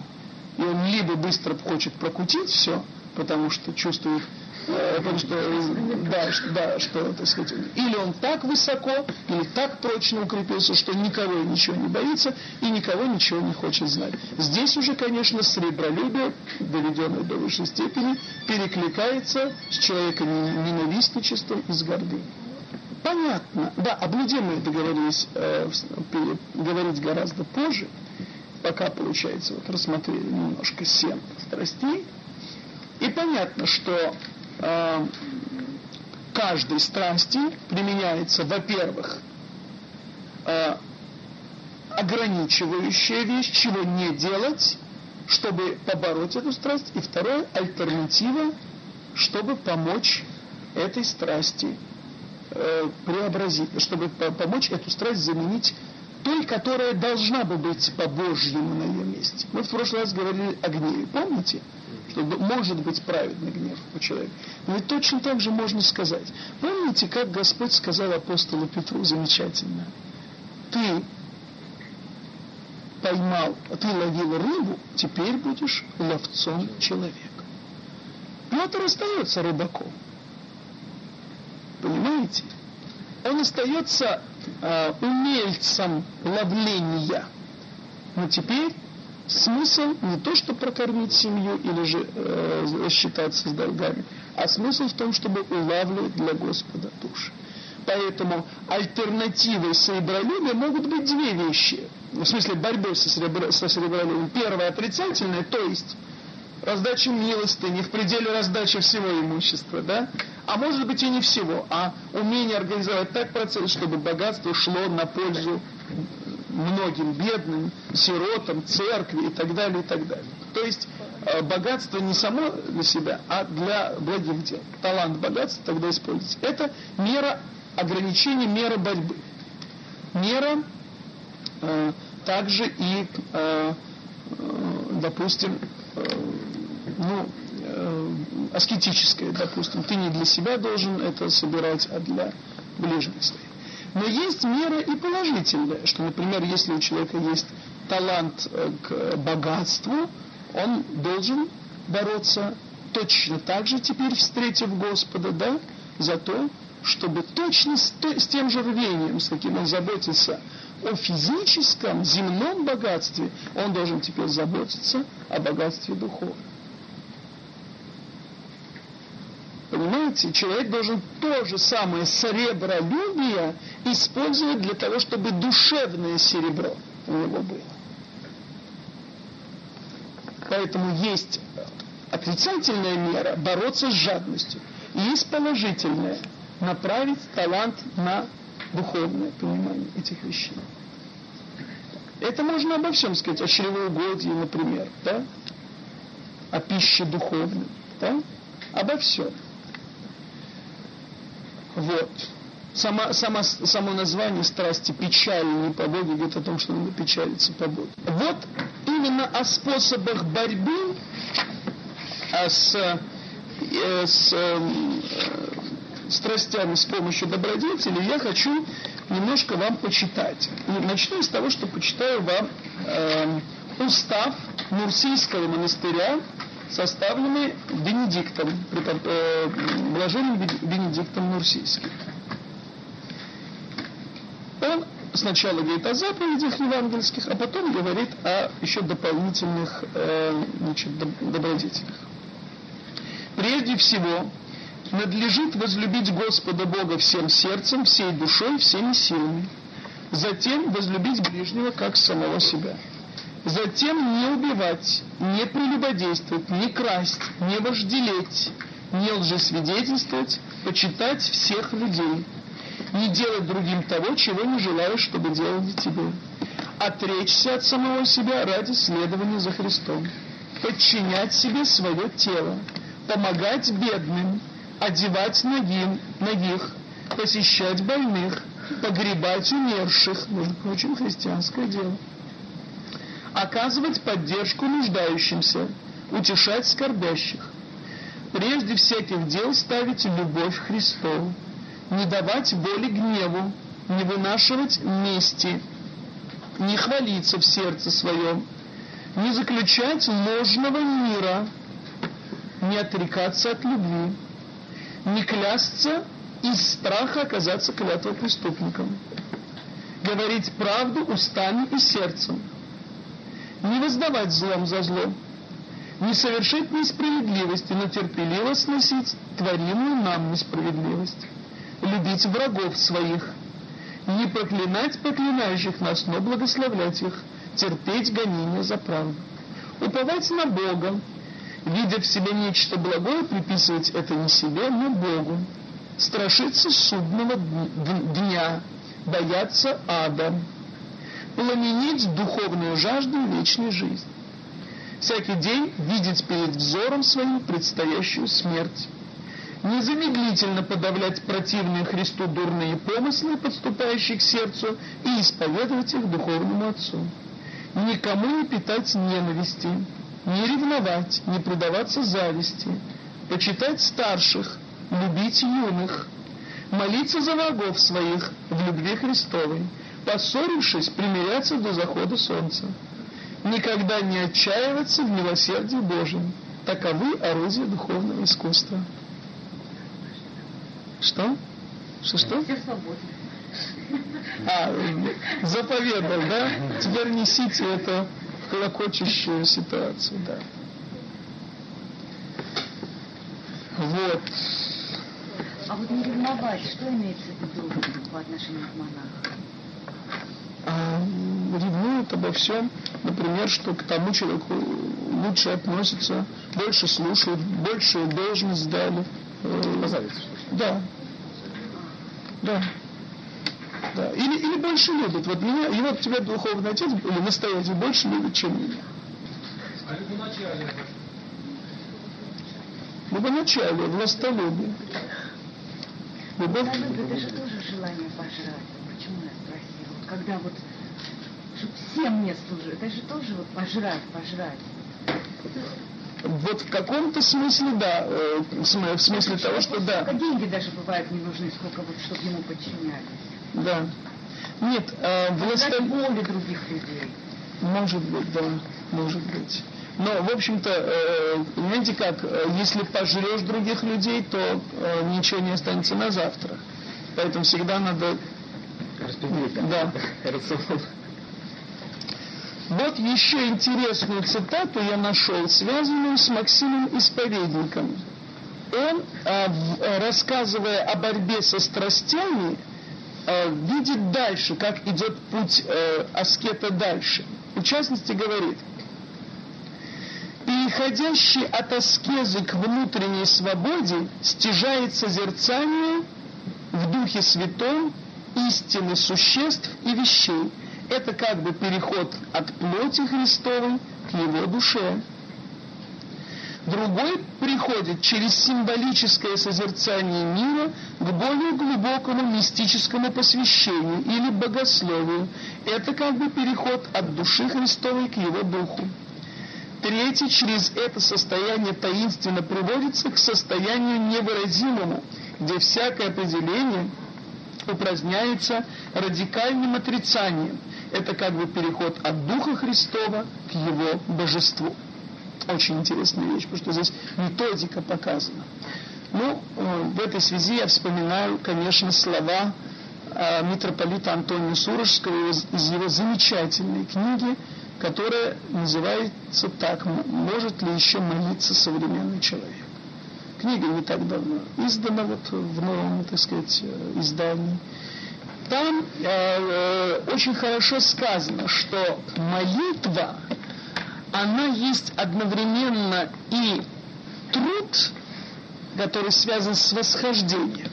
Speaker 1: И он либо быстро хочет прокутить все, потому что чувствует Э, Потому что, э, да, да, что, так сказать, или он так высоко, или так прочно укрепился, что никого и ничего не боится, и никого ничего не хочет знать. Здесь уже, конечно, сребролюбие, доведенное до высшей степени, перекликается с человеком ненавистничеством и с гордыней. Понятно. Да, о блуде мы договорились э, говорить гораздо позже, пока, получается, вот рассмотрели немножко семь страстей. И понятно, что э, каждой страсти применяется, во-первых, э, ограничивающая вещь, чего не делать, чтобы побороть эту страсть, и второе, альтернатива, чтобы помочь этой страсти э, преобразить, чтобы по- помочь эту страсть заменить той, которая должна бы быть по-божьему на ее месте. Мы в прошлый раз говорили о гневе, помните? Что может быть праведный гнев у человека. Но ведь точно так же можно сказать. Помните, как Господь сказал апостолу Петру замечательно? Ты поймал, ты ловил рыбу, теперь будешь ловцом человека. Петр остается рыбаком. Понимаете? Он остается э, умельцем ловления. Но теперь смысл не то, что прокормить семью или же э, рассчитаться с долгами, а смысл в том, чтобы улавливать для Господа души. Поэтому альтернативой сребролюбия могут быть две вещи. В смысле борьбы со, сребро, со сребролюбием. Первое отрицательное, то есть раздача милостыни, в пределе раздачи всего имущества, да? А может быть и не всего, а умение организовать так процесс, чтобы богатство шло на пользу многим бедным, сиротам, церкви и так далее, и так далее. То есть э, богатство не само для себя, а для благих дел. Талант богатства тогда используется. Это мера ограничения, мера борьбы. Мера э, также и, э, допустим, э, ну, э, аскетическое, допустим. Ты не для себя должен это собирать, а для ближних своих. Но есть мера и положительная, что, например, если у человека есть талант э, к богатству, он должен бороться точно так же, теперь встретив Господа, да, за то, чтобы точно с, с тем же рвением, с каким он заботится о физическом, земном богатстве, он должен теперь заботиться о богатстве духовном. Понимаете, человек должен то же самое серебролюбие использовать для того, чтобы душевное серебро у него было. Поэтому есть отрицательная мера бороться с жадностью. И есть положительная направить талант на духовное понимание этих вещей. Это можно обо всем сказать, о чревоугодии, например, да? о пище духовной, да? обо всем. Вот. Сама, сама, само название страсти печали не по Богу говорит о том, что надо печалиться по Богу. Вот именно о способах борьбы а с, э, с э, страстями с помощью добродетели я хочу немножко вам почитать. И начну с того, что почитаю вам э, устав Мурсийского монастыря, составленный Бенедиктом, э, блаженным Бенедиктом Мурсийским. Он сначала говорит о заповедях евангельских, а потом говорит о еще дополнительных э, значит, доб- добродетелях. Прежде всего, надлежит возлюбить Господа Бога всем сердцем, всей душой, всеми силами. Затем возлюбить ближнего как самого себя. Затем не убивать, не прелюбодействовать, не красть, не вожделеть, не лжесвидетельствовать, почитать всех людей, не делать другим того, чего не желаешь, чтобы делали тебе. Отречься от самого себя ради следования за Христом. Подчинять себе свое тело. Помогать бедным. Одевать ногим, ногих. Посещать больных. Погребать умерших. Между прочим, христианское дело. Оказывать поддержку нуждающимся. Утешать скорбящих. Прежде всяких дел ставить любовь Христову не давать воли гневу, не вынашивать мести, не хвалиться в сердце своем, не заключать ложного мира, не отрекаться от любви, Не клясться из страха оказаться клятвопреступником. Говорить правду устами и сердцем. Не воздавать злом за зло. Не совершить несправедливости, но терпеливо сносить творимую нам несправедливость. Любить врагов своих. Не проклинать проклинающих нас, но благословлять их. Терпеть гонения за правду. Уповать на Бога, видя в себе нечто благое, приписывать это не себе, но Богу страшиться судного дня, бояться ада, пламенить духовную жажду вечной жизни. Всякий день видеть перед взором своим предстоящую смерть. Незамедлительно подавлять противные Христу дурные помыслы, подступающие к сердцу, и исповедовать их духовному Отцу. Никому не питать ненависти, не ревновать, не предаваться зависти, почитать старших, любить юных, молиться за врагов своих в любви Христовой, поссорившись, примиряться до захода солнца, никогда не отчаиваться в милосердии Божьем. Таковы орудия духовного искусства. Что?
Speaker 4: Все свободны.
Speaker 1: А, заповедал, да? Теперь несите это в колокочущую ситуацию, да. Вот.
Speaker 4: А вот не ревновать, что имеется в виду по отношению к монахам?
Speaker 1: А, ревнуют обо всем, например, что к тому человеку лучше относятся, больше слушают, большую должность дали. Э. Да. Да. Да. Или, или больше любят. Вот меня, и вот тебя духовный отец или настоятель больше любит, чем меня.
Speaker 5: А любоначалие
Speaker 1: Любоначалие, властолюбие. Любовь
Speaker 4: Да, ну, это же тоже желание пожрать. Почему я спросила? Когда вот, чтобы всем мне служить, это же тоже вот пожрать, пожрать.
Speaker 1: Вот в каком-то смысле, да, э, в смысле того, что да,
Speaker 4: Сколько деньги даже бывают не нужны, сколько вот, чтобы ему подчинялись.
Speaker 1: Да. Нет, э, власто-
Speaker 4: боли других людей.
Speaker 1: Может быть, да, может быть. Но, в общем-то, э, понимаете как, э, если пожрешь других людей, то э, ничего не останется на завтра. Поэтому всегда надо...
Speaker 3: Распределить.
Speaker 1: Да.
Speaker 3: Рацион.
Speaker 1: Вот еще интересную цитату я нашел, связанную с Максимом Исповедником. Он, в- э, рассказывая о борьбе со страстями, видит дальше, как идет путь э, аскета дальше. В частности, говорит, переходящий от аскезы к внутренней свободе стяжает созерцание в Духе Святом истины существ и вещей. Это как бы переход от плоти Христовой к Его душе. Другой приходит через символическое созерцание мира к более глубокому мистическому посвящению или богословию. Это как бы переход от души Христовой к Его духу. Третий через это состояние таинственно приводится к состоянию невыразимому, где всякое определение упраздняется радикальным отрицанием. Это как бы переход от Духа Христова к Его Божеству. Очень интересная вещь, потому что здесь методика показана. Ну, э, в этой связи я вспоминаю, конечно, слова э, митрополита Антония Сурожского из, его замечательной книги, которая называется так «М- «Может ли еще молиться современный человек?». Книга не так давно издана вот в новом, так сказать, э, издании. Там э, очень хорошо сказано, что молитва, она есть одновременно и труд, который связан с восхождением,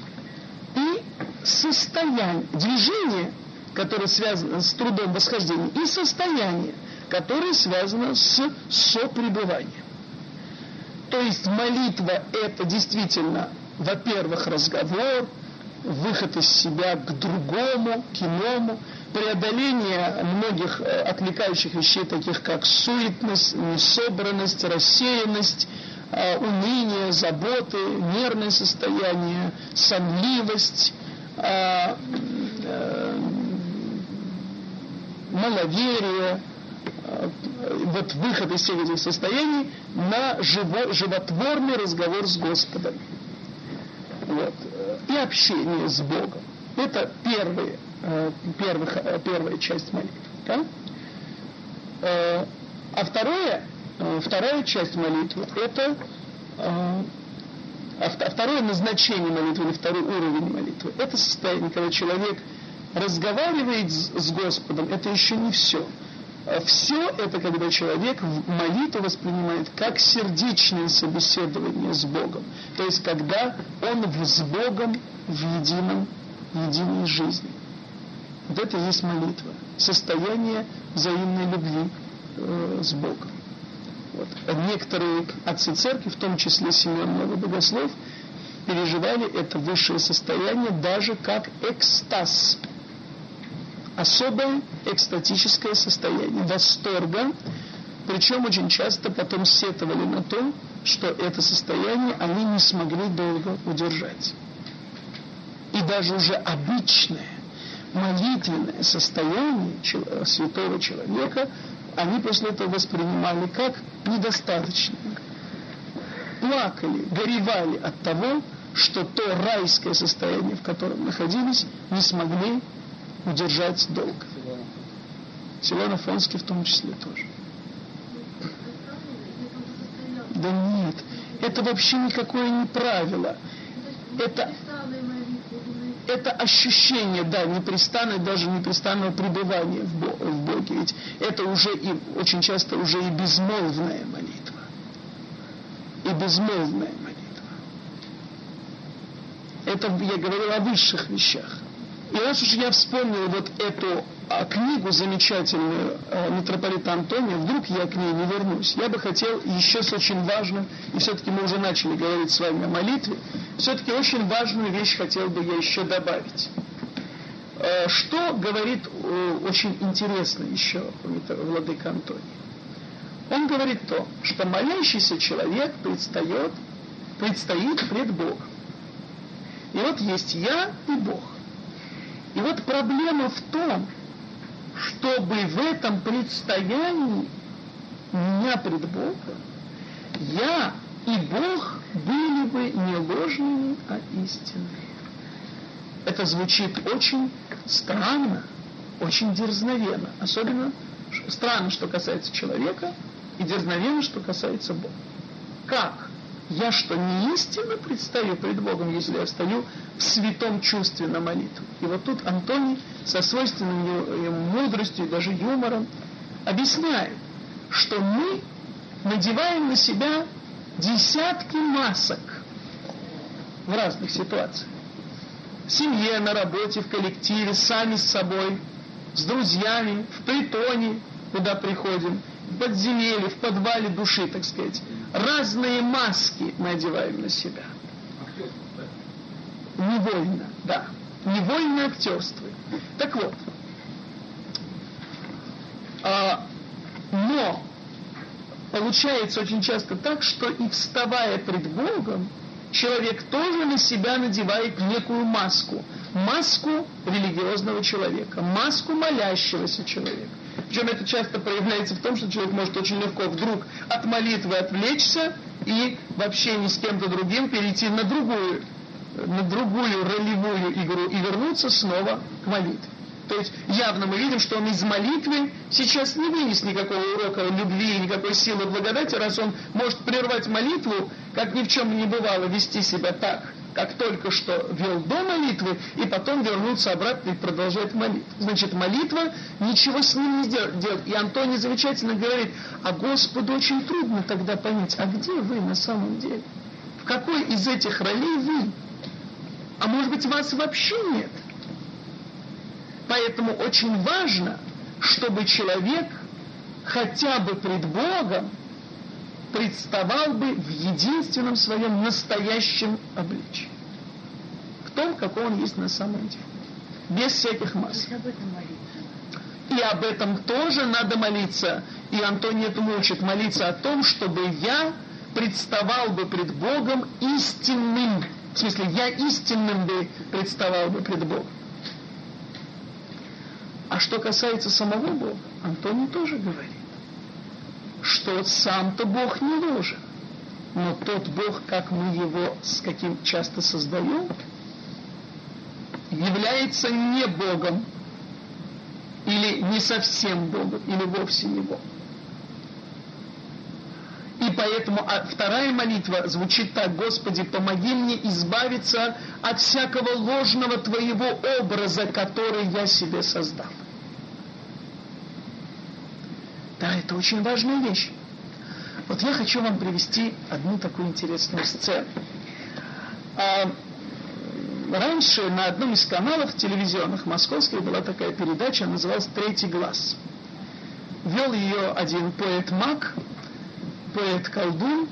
Speaker 1: и состояние, движение, которое связано с трудом восхождения, и состояние, которое связано с сопребыванием. То есть молитва это действительно, во-первых, разговор, выход из себя к другому, к иному, преодоление многих э, отвлекающих вещей, таких как суетность, несобранность, рассеянность, э, уныние, заботы, нервное состояние, сонливость, э, маловерие, вот выход из всех этих состояний на живо, животворный разговор с Господом. Вот. И общение с Богом. Это первые, первых, э, первая часть молитвы. Да? Э, а второе, вторая часть молитвы это а второе назначение молитвы или второй уровень молитвы это состояние, когда человек разговаривает с Господом, это еще не все. Все это, когда человек молитву воспринимает как сердечное собеседование с Богом. То есть, когда он с Богом в едином, в единой жизни. Вот это и есть молитва. Состояние взаимной любви э, с Богом. Вот. Некоторые отцы церкви, в том числе Семен Новый Богослов, переживали это высшее состояние даже как экстаз особое экстатическое состояние восторга, причем очень часто потом сетовали на то, что это состояние они не смогли долго удержать. И даже уже обычное молитвенное состояние святого человека они после этого воспринимали как недостаточное. Плакали, горевали от того, что то райское состояние, в котором находились, не смогли удержать долг. Силуан Афонский в том числе тоже. Да нет, это вообще никакое не правило. Это, это ощущение, да, непрестанное, даже непрестанного пребывания в, Бо, в Боге. Ведь это уже и очень часто уже и безмолвная молитва. И безмолвная молитва. Это я говорил о высших вещах. И раз уж я вспомнил вот эту книгу замечательную а, митрополита Антония, вдруг я к ней не вернусь. Я бы хотел еще с очень важным, и все-таки мы уже начали говорить с вами о молитве, все-таки очень важную вещь хотел бы я еще добавить. А, что говорит а, очень интересно еще владыка Антоний? Он говорит то, что молящийся человек предстает, предстоит пред Богом. И вот есть я и Бог. И вот проблема в том, чтобы в этом предстоянии меня пред Богом, я и Бог были бы не ложными, а истинными. Это звучит очень странно, очень дерзновенно. Особенно странно, что касается человека, и дерзновенно, что касается Бога. Как? Я что, не истинно предстаю пред Богом, если я стою в святом чувстве на молитву? И вот тут Антоний со свойственной ему мудростью и даже юмором объясняет, что мы надеваем на себя десятки масок в разных ситуациях. В семье, на работе, в коллективе, сами с собой, с друзьями, в притоне, куда приходим, в подземелье, в подвале души, так сказать. Разные маски мы одеваем на себя. Невольно, да. Невольно актерствуем. Так вот. А, но получается очень часто так, что и вставая пред Богом, человек тоже на себя надевает некую маску. Маску религиозного человека, маску молящегося человека. Причем это часто проявляется в том, что человек может очень легко вдруг от молитвы отвлечься и вообще ни с кем-то другим перейти на другую, на другую ролевую игру и вернуться снова к молитве. То есть явно мы видим, что он из молитвы сейчас не вынес никакого урока любви, никакой силы благодати, раз он может прервать молитву, как ни в чем не бывало, вести себя так, как только что вел до молитвы, и потом вернуться обратно и продолжать молитву. Значит, молитва ничего с ним не делает. И Антоний замечательно говорит, а Господу очень трудно тогда понять, а где вы на самом деле? В какой из этих ролей вы? А может быть, вас вообще нет? Поэтому очень важно, чтобы человек хотя бы пред Богом представал бы в единственном своем настоящем обличии. В том, какой он есть на самом деле. Без всяких масок. И об этом тоже надо молиться. И Антоний этому учит молиться о том, чтобы я представал бы пред Богом истинным. В смысле, я истинным бы представал бы пред Богом. А что касается самого Бога, Антоний тоже говорит, что сам-то Бог не ложен. но тот Бог, как мы его с каким часто создаем, является не Богом, или не совсем Богом, или вовсе не Богом. И поэтому а, вторая молитва звучит так, Господи, помоги мне избавиться от всякого ложного Твоего образа, который я себе создал. Да, это очень важная вещь. Вот я хочу вам привести одну такую интересную сцену. А, раньше на одном из каналов телевизионных московских была такая передача, называлась «Третий глаз». Вел ее один поэт Мак, поэт-колдун,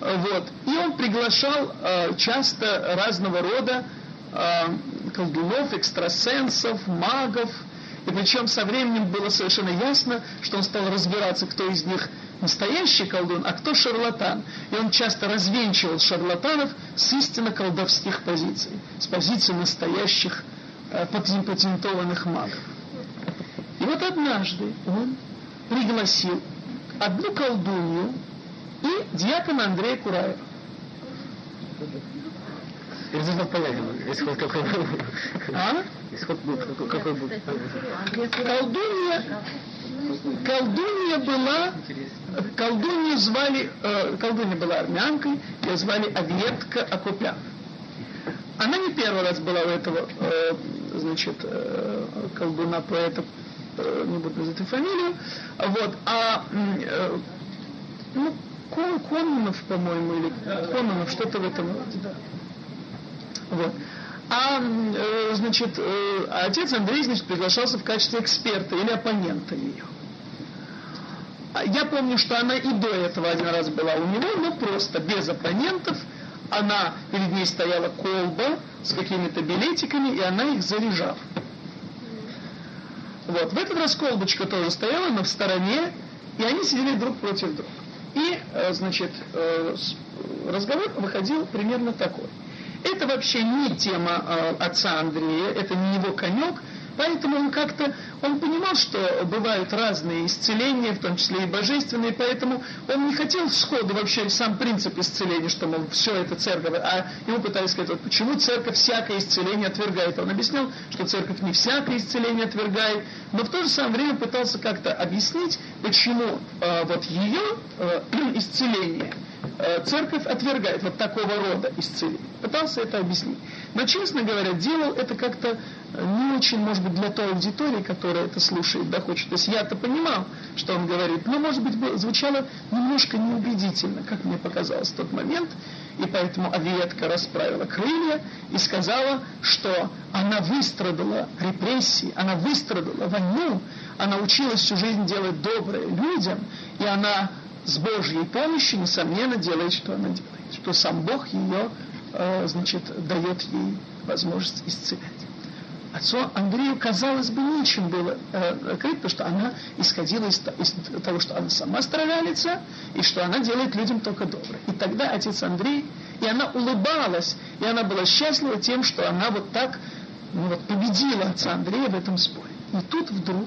Speaker 1: вот. И он приглашал э, часто разного рода э, колдунов, экстрасенсов, магов. И причем со временем было совершенно ясно, что он стал разбираться, кто из них настоящий колдун, а кто шарлатан. И он часто развенчивал шарлатанов с истинно колдовских позиций, с позиций настоящих э, патентованных магов. И вот однажды он пригласил одну колдунью и диакона Андрея Кураева.
Speaker 3: Результат понятен. Какой был.
Speaker 1: А?
Speaker 3: Какой.
Speaker 1: Колдунья, колдунья была, колдунью звали, э, колдунья была армянкой, ее звали Авьетка Акупян. Она не первый раз была у этого, э, значит, э, колдуна поэта, э, не буду называть фамилию, вот, а э, ну, Кон, Кононов, по-моему, или Кононов, что-то в этом да. Вот. А, э, значит, э, отец Андрей, значит, приглашался в качестве эксперта или оппонента ее. А Я помню, что она и до этого один раз была у него, но просто без оппонентов. Она, перед ней стояла колба с какими-то билетиками, и она их заряжала. Вот. В этот раз колбочка тоже стояла, но в стороне, и они сидели друг против друга. И, э, значит, разговор выходил примерно такой. Это вообще не тема э, отца Андрея, это не его конек, поэтому он как-то, он понимал, что бывают разные исцеления, в том числе и божественные, поэтому он не хотел сходу вообще сам принцип исцеления, что, мол, все это церковь, а ему пытались сказать, вот почему церковь всякое исцеление отвергает. Он объяснял, что церковь не всякое исцеление отвергает, но в то же самое время пытался как-то объяснить, почему э, вот ее э, исцеление э, церковь отвергает вот такого рода исцеление. Пытался это объяснить. Но, честно говоря, делал это как-то не очень, может быть, для той аудитории, которая это слушает, да, хочет. То есть я-то понимал, что он говорит, но, может быть, звучало немножко неубедительно, как мне показалось в тот момент. И поэтому Авиетка расправила крылья и сказала, что она выстрадала репрессии, она выстрадала войну, она училась всю жизнь делать доброе людям, и она с Божьей помощью, несомненно, делает, что она делает. Что сам Бог ее, э, значит, дает ей возможность исцелять. Отцу Андрею, казалось бы, нечем было э, потому что она исходила из, из того, что она сама страдалица, и что она делает людям только доброе. И тогда отец Андрей, и она улыбалась, и она была счастлива тем, что она вот так ну, вот, победила отца Андрея в этом споре. И тут вдруг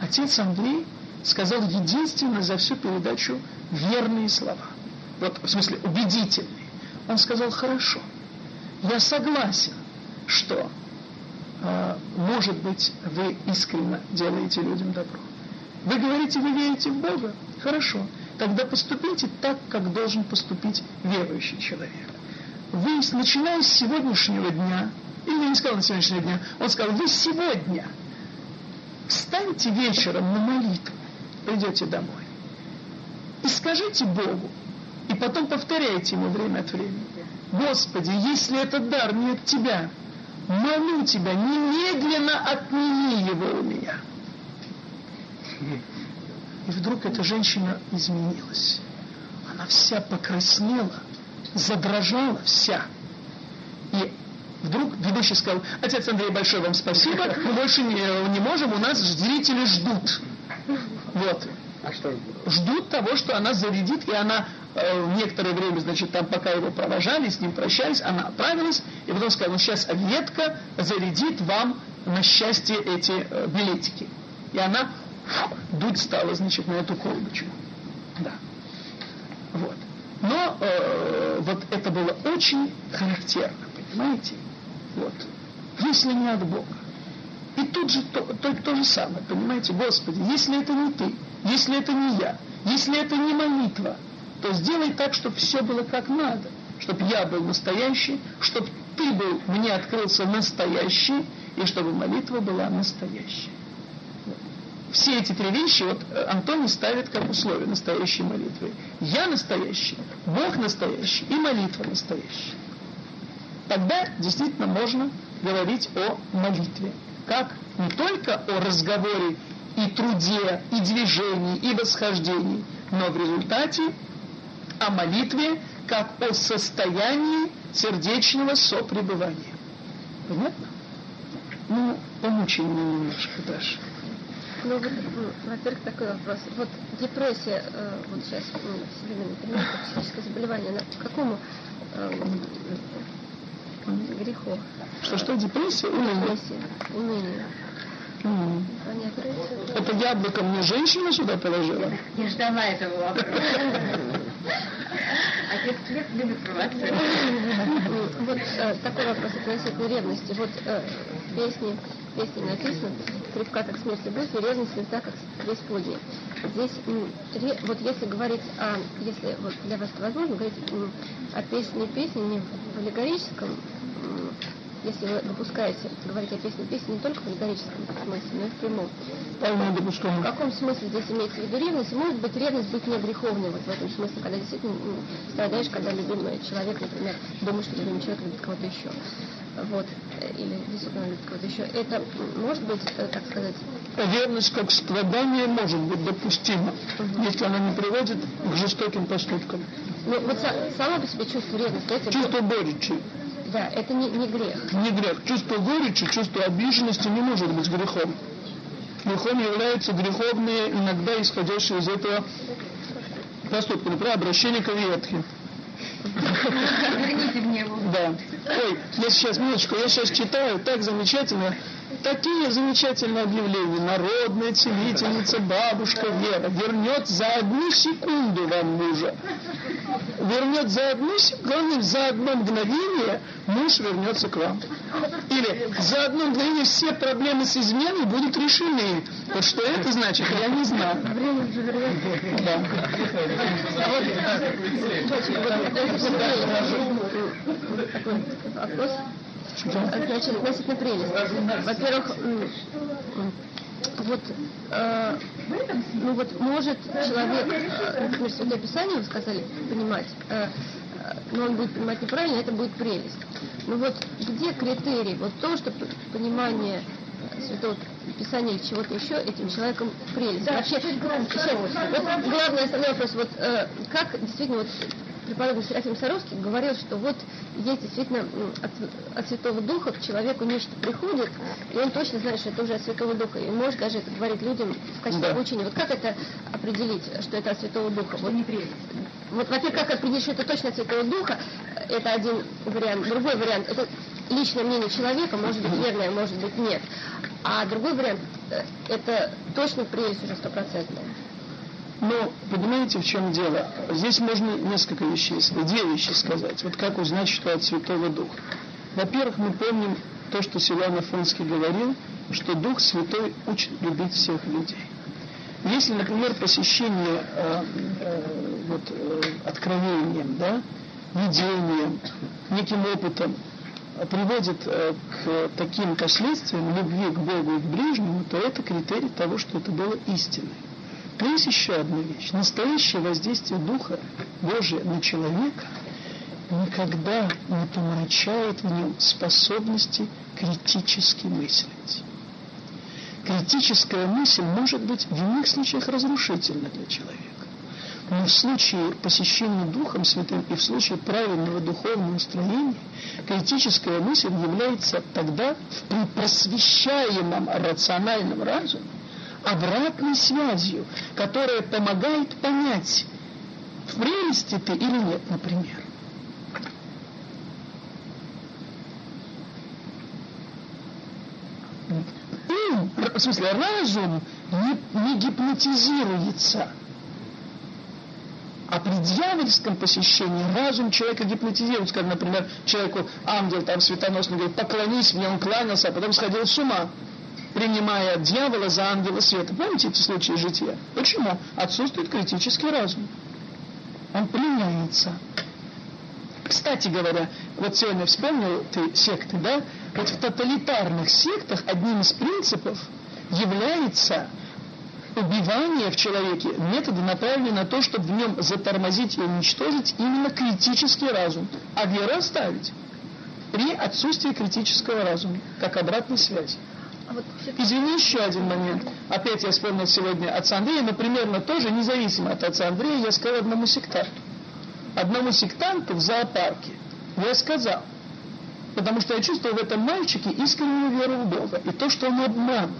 Speaker 1: отец Андрей сказал единственное за всю передачу верные слова. Вот, в смысле, убедительные. Он сказал, хорошо, я согласен, что э, может быть вы искренне делаете людям добро. Вы говорите, вы верите в Бога? Хорошо. Тогда поступите так, как должен поступить верующий человек. Вы, начиная с сегодняшнего дня, или не сказал на сегодняшнего дня, он сказал, вы сегодня встаньте вечером на молитву, придете домой. И скажите Богу, и потом повторяйте ему время от времени. Господи, если этот дар не от Тебя, молю Тебя, немедленно отними его у меня. И вдруг эта женщина изменилась. Она вся покраснела, задрожала вся. И вдруг ведущий сказал, отец Андрей, большое вам спасибо, мы больше не, не можем, у нас зрители ждут. Вот.
Speaker 3: А что
Speaker 1: Ждут того, что она зарядит, и она э, некоторое время, значит, там пока его провожали, с ним прощались, она отправилась, и потом сказала, ну сейчас Авиетка зарядит вам на счастье эти э, билетики. И она фу, дуть стала, значит, на эту колбочку. Да. Вот. Но э, вот это было очень характерно, понимаете? Вот. Если не от Бога. И тут же то, то, то же самое, понимаете, Господи, если это не Ты, если это не я, если это не молитва, то сделай так, чтобы все было как надо, чтобы я был настоящий, чтобы Ты был, мне открылся настоящий, и чтобы молитва была настоящая. Все эти три вещи вот э, Антоний ставит как условие настоящей молитвы. Я настоящий, Бог настоящий и молитва настоящая. Тогда действительно можно говорить о молитве. Как не только о разговоре и труде, и движении, и восхождении, но в результате о молитве как о состоянии сердечного сопребывания. Понятно? Ну, помучай меня немножко, Даша.
Speaker 2: Ну, вот, ну, во-первых, такой вопрос. Вот депрессия, э, вот сейчас ну, современный термин, психическое заболевание, она какому э, греху?
Speaker 1: Что-что, депрессия? Уныние.
Speaker 2: Депрессия, уныние.
Speaker 1: Это яблоко мне женщина сюда положила?
Speaker 4: Я ждала этого вопроса. Отец Лев любит провоцировать.
Speaker 2: Вот э, такой вопрос относительно ревности. Вот э, в песне написано «Крепка, как смерть любовь, и ревность слеза, как преисподняя». Здесь, вот если говорить о, если вот для вас это возможно, говорить о песне песни не в аллегорическом, если вы допускаете говорить о песне песни не только в аллегорическом смысле, но и в прямом.
Speaker 1: Вполне
Speaker 2: В
Speaker 1: допускаю.
Speaker 2: каком смысле здесь имеется в виду ревность? Может быть, ревность быть не греховной вот в этом смысле, когда действительно м, страдаешь, когда любимый человек, например, думает, что любимый человек любит кого-то еще. Вот. Или действительно любит кого-то еще. Это может быть, э, так сказать,
Speaker 1: Ревность как страдание может быть допустима, если она не приводит к жестоким поступкам.
Speaker 2: ну, вот са- само по себе чувство ревности,
Speaker 1: Чувство горечи
Speaker 2: да, это не, не грех.
Speaker 1: не грех. Чувство горечи, чувство обиженности не может быть грехом. Грехом являются греховные, иногда исходящие из этого поступка. Например, обращение к ветхе.
Speaker 4: Верните мне его.
Speaker 1: Да. Ой, я сейчас, минуточку, я сейчас читаю, так замечательно. Такие замечательные объявления. Народная целительница бабушка Вера вернет за одну секунду вам мужа. Вернет за одну секунду, за одно мгновение муж вернется к вам. Или за одно мгновение все проблемы с изменой будут решены. Вот что это значит, я не знаю. Да.
Speaker 2: Вопрос. Значит, относительно прелести. Во-первых, вот, э, ну вот может человек, э, например, Святое Писание, вы сказали, понимать, э, э, но он будет понимать неправильно, это будет прелесть. Ну вот где критерий? Вот то, что понимание э, Святого Писания или чего-то еще этим человеком прелесть. Вообще, сейчас, вот главный основной вопрос, вот э, как действительно вот преподобный Серафим Саровский говорил, что вот есть действительно от, от Святого Духа к человеку нечто приходит, и он точно знает, что это уже от Святого Духа, и может даже это говорить людям в качестве
Speaker 1: Да.
Speaker 2: обучения. Вот как это определить, что это от Святого Духа?
Speaker 4: Что
Speaker 2: Вот,
Speaker 4: не прелесть.
Speaker 2: вот, во-первых, как определить, что это точно от Святого Духа, это один вариант. Другой вариант, это личное мнение человека, может быть верное, может быть нет. А другой вариант, э, это точно прелесть уже стопроцентная.
Speaker 1: Но понимаете, в чем дело? Здесь можно несколько вещей, две вещи сказать. Вот как узнать, что от Святого Духа? Во-первых, мы помним то, что Силуан Афонский говорил, что Дух Святой учит любить всех людей. Если, например, посещение э, э, вот, э, откровением, да, видением, неким опытом э, приводит э, к таким последствиям любви к Богу и к ближнему, то это критерий того, что это было истиной. Но есть еще одна вещь. Настоящее воздействие Духа Божия на человека никогда не помрачает в нем способности критически мыслить. Критическая мысль может быть в иных случаях разрушительна для человека. Но в случае посещения Духом Святым и в случае правильного духовного устроения критическая мысль является тогда в просвещаемом рациональном разуме обратной связью, которая помогает понять, в прелести ты или нет, например. Ум, в смысле, разум не, не гипнотизируется, а при дьявольском посещении разум человека гипнотизируется, как, например, человеку ангел там светоносный говорит, поклонись мне, он кланялся, а потом сходил с ума, принимая дьявола за ангела света. Помните эти случаи жития? Почему? Отсутствует критический разум. Он пленяется. Кстати говоря, вот сегодня вспомнил ты секты, да? Вот в тоталитарных сектах одним из принципов является убивание в человеке методы направлены на то, чтобы в нем затормозить и уничтожить именно критический разум, а веру оставить при отсутствии критического разума, как обратной связи. Извини, еще один момент. Опять я вспомнил сегодня отца Андрея, но примерно тоже, независимо от отца Андрея, я сказал одному сектанту. Одному сектанту в зоопарке я сказал, потому что я чувствую в этом мальчике искреннюю веру в Бога. И то, что он обманут.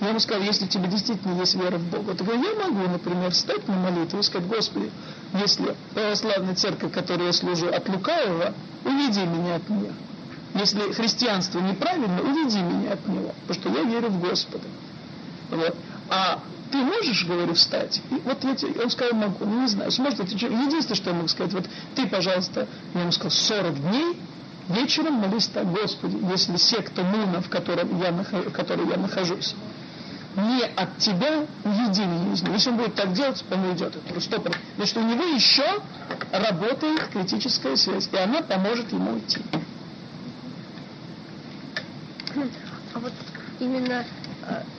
Speaker 1: Я ему сказал, если у тебя действительно есть вера в Бога, то я могу, например, встать на молитву и сказать, Господи, если православная церковь, которой я служу, от лукавого, уведи меня от нее. Если христианство неправильно, уведи меня от него, потому что я верю в Господа. Вот. А ты можешь, говорю, встать? И вот я тебе, он сказал, могу, ну не знаю, сможет отвечать. Единственное, что я могу сказать, вот ты, пожалуйста, я ему сказал, 40 дней вечером молись так, Господи, если секта Муна, в, котором я, в которой я нахожусь, не от тебя, уведи меня из него. Если он будет так делать, он уйдет. Это стопор. Значит, у него еще работает критическая связь, и она поможет ему уйти.
Speaker 2: А вот именно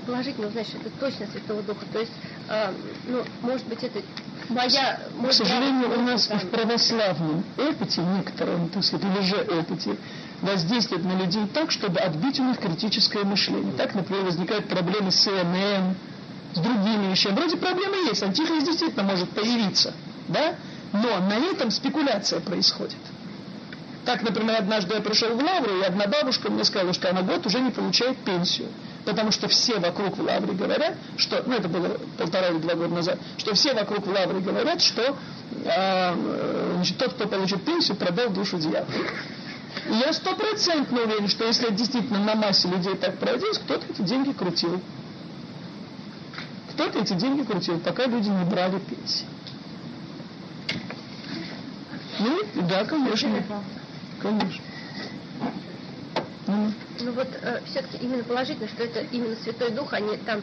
Speaker 2: положительно узнать, что это точно Святого Духа. То есть, э, ну, может быть, это моя...
Speaker 1: К сожалению, у нас в православном опыте, некотором, так сказать, или же опыте, воздействует на людей так, чтобы отбить у них критическое мышление. Так, например, возникают проблемы с ИНМ, с другими вещами. Вроде проблемы есть, антихрист действительно может появиться, да? Но на этом спекуляция происходит. Так, например, однажды я пришел в Лавру, и одна бабушка мне сказала, что она год уже не получает пенсию. Потому что все вокруг в Лавре говорят, что, ну это было полтора или два года назад, что все вокруг в Лавре говорят, что э, тот, кто получит пенсию, продал душу дьяволу. И я стопроцентно уверен, что если действительно на массе людей так проводилось, кто-то эти деньги крутил. Кто-то эти деньги крутил, пока люди не брали пенсии. Ну, да, конечно. Конечно. Ну,
Speaker 2: Ну вот э, все-таки именно положительно, что это именно Святой Дух, а не там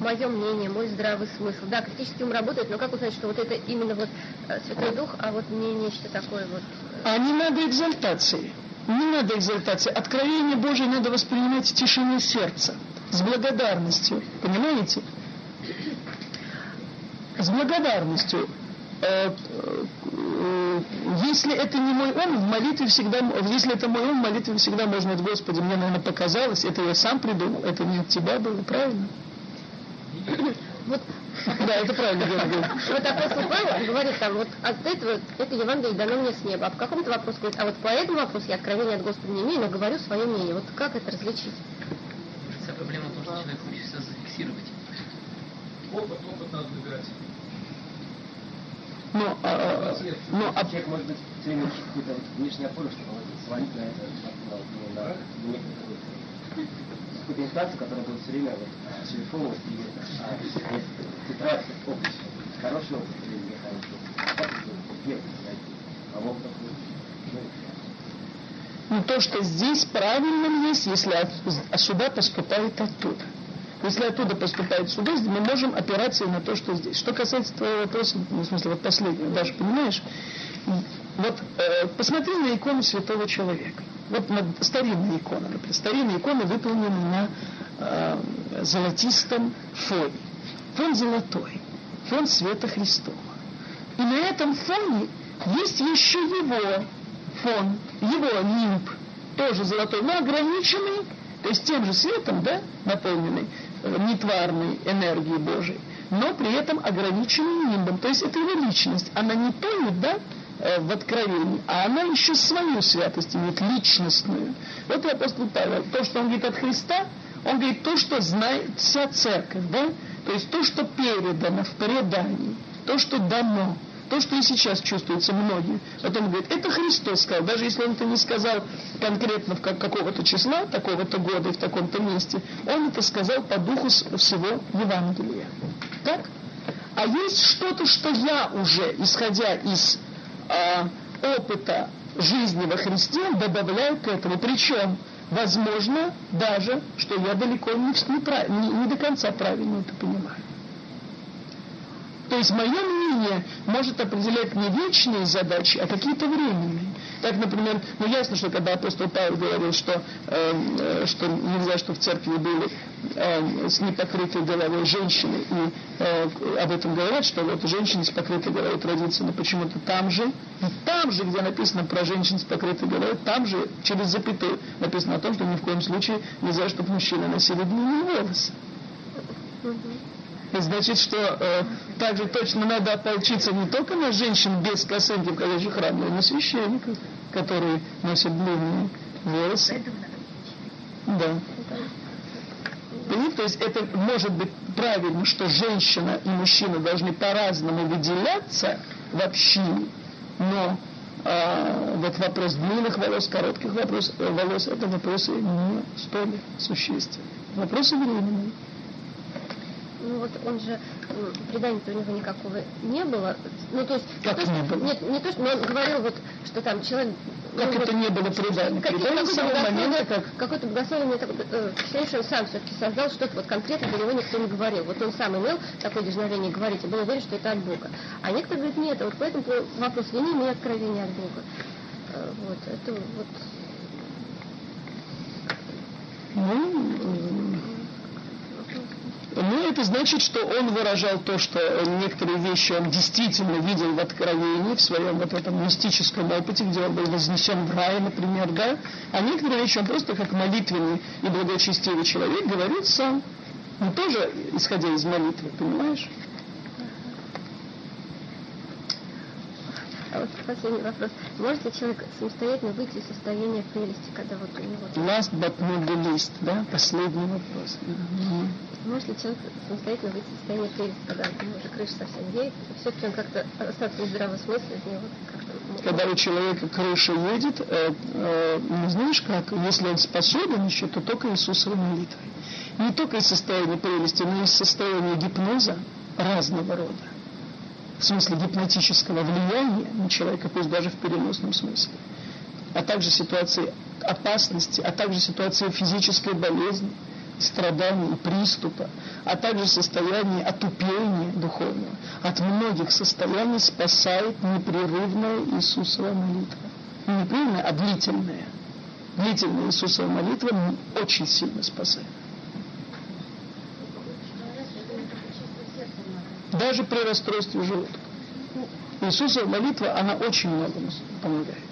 Speaker 2: мое мнение, мой здравый смысл. Да, критический ум работает, но как узнать, что вот это именно вот э, Святой Дух, а вот не нечто такое вот. э,
Speaker 1: А не надо экзальтации. Не надо экзальтации. Откровение Божие надо воспринимать в тишине сердца, с благодарностью. Понимаете? С благодарностью. Э, э, Если это не мой ум, в молитве всегда, если это мой ум, в молитве всегда можно сказать, Господи, мне, наверное, показалось, это я сам придумал, это не от Тебя было, правильно?
Speaker 2: Вот,
Speaker 1: Да, это правильно говорю.
Speaker 2: вот апостол Павел говорит там, вот от этого, это Евангелие дано мне с неба. А по какому-то вопросу говорит, а вот по этому вопросу я откровения от Господа не имею, но говорю свое мнение. Вот как это различить?
Speaker 3: Вся проблема в том, что человек хочет все зафиксировать.
Speaker 5: Опыт, опыт надо набирать.
Speaker 1: Но, а, но а-
Speaker 6: Человек может быть какую-то вот внешнее поле, чтобы свалить на это, на, какую-то инстанцию, которая будет все время вот, шлифовывать и а опыт, хороший опыт или нехороший опыт, найти? А такой, ну,
Speaker 1: Ну, то, что здесь правильным есть, если от- а сюда поступает оттуда. Если оттуда поступает сюда, мы можем опираться на то, что здесь. Что касается твоего вопроса, ну, в смысле, вот последнего, даже понимаешь, вот э, посмотри на икону святого человека. Вот на старинные иконы, например. Старинные иконы выполнены на э, золотистом фоне. Фон золотой, фон света Христова. И на этом фоне есть еще его фон, его нимб, тоже золотой, но ограниченный, то есть тем же светом, да, наполненный нетварной энергией Божией, но при этом ограниченным нимбом. То есть это его личность. Она не тонет, да, э, в откровении, а она еще свою святость имеет, личностную. Вот и апостол Павел, то, что он говорит от Христа, он говорит то, что знает вся церковь, да, то есть то, что передано в предании, то, что дано, то, что и сейчас чувствуется многие. Потом он говорит, это Христос сказал, даже если он это не сказал конкретно в как- какого-то числа, такого-то года и в таком-то месте, он это сказал по духу всего Евангелия. Так? А есть что-то, что я уже, исходя из а, опыта жизни во Христе, добавляю к этому. Причем, возможно, даже, что я далеко не, не, не до конца правильно это понимаю. То есть мое мнение может определять не вечные задачи, а какие-то временные. Так, например, ну ясно, что когда апостол Павел говорил, что, э, что нельзя, что в церкви были э, с непокрытой головой женщины, и э, об этом говорят, что вот женщины с покрытой головой родится, но почему-то там же, там же, где написано про женщин с покрытой головой, там же через запятую написано о том, что ни в коем случае нельзя, чтобы мужчины носили длинные волосы. Значит, что э, также точно надо ополчиться не только на женщин без косынки, входящих в храм, но и на священников, которые носят длинные волосы. Да. То есть это может быть правильно, что женщина и мужчина должны по-разному выделяться в общине, но а, вот вопрос длинных волос, коротких волос, волос это вопросы не столь существенные. Вопросы временные
Speaker 2: ну вот он же, предания-то у него никакого не было. Ну то есть,
Speaker 1: как то,
Speaker 2: не
Speaker 1: было?
Speaker 2: Нет, не то, что, но он говорил вот, что там человек...
Speaker 1: Как
Speaker 2: ну,
Speaker 1: это
Speaker 2: вот,
Speaker 1: не было предания? Предание с самого момента, как...
Speaker 2: Какое-то богословие так, э, впечатление, он сам все-таки создал что-то вот конкретно, для него никто не говорил. Вот он сам имел такое дерзновение говорить и был уверен, что это от Бога. А некоторые говорят, нет, вот поэтому вопрос, я не откровения от Бога. Э, вот, это вот...
Speaker 1: Ну, ну, это значит, что он выражал то, что некоторые вещи он действительно видел в откровении, в своем вот этом мистическом опыте, где он был вознесен в рай, например, да, а некоторые вещи он просто как молитвенный и благочестивый человек говорит сам. Ну, тоже исходя из молитвы, понимаешь?
Speaker 2: А вот последний вопрос. Может ли человек самостоятельно выйти из состояния прелести, когда вот у него...
Speaker 1: Last but not the least, да? Последний вопрос.
Speaker 2: Может ли человек самостоятельно выйти из состояния прелести, когда у него уже крыша совсем едет, и все-таки он как-то остаться здравого смысла из него как-то...
Speaker 1: Когда у человека крыша едет, э, э, ну, знаешь как, если он способен еще, то только Иисусовой молитвой. Не только из состояния прелести, но и из состояния гипноза разного рода в смысле гипнотического влияния на человека, пусть даже в переносном смысле, а также ситуации опасности, а также ситуации физической болезни, страданий, приступа, а также состояние отупения духовного. От многих состояний спасает непрерывная Иисусова молитва. Не непрерывная, а длительная. Длительная Иисусова молитва очень сильно спасает. Даже при расстройстве желудка. Иисусова молитва, она очень много помогает.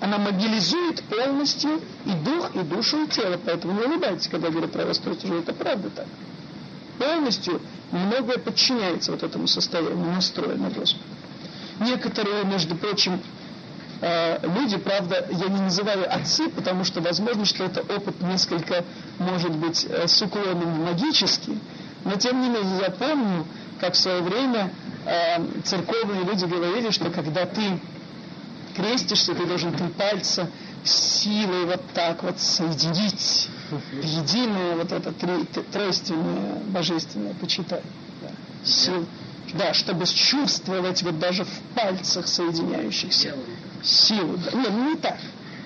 Speaker 1: Она мобилизует полностью и дух, и душу, и тело. Поэтому не улыбайтесь, когда говорят про расстройство желудка. Правда так. Полностью многое подчиняется вот этому состоянию настроя на Господа. Некоторые, между прочим, э, люди, правда, я не называю отцы, потому что возможно, что это опыт несколько, может быть, э, с уклоном магический, но тем не менее я помню, как в свое время э, церковные люди говорили, что когда ты крестишься, ты должен три пальца силой вот так вот соединить единое вот это три, тройственное божественное почитание. Да. Сил, да, чтобы чувствовать вот даже в пальцах соединяющихся силу. Нет, не так,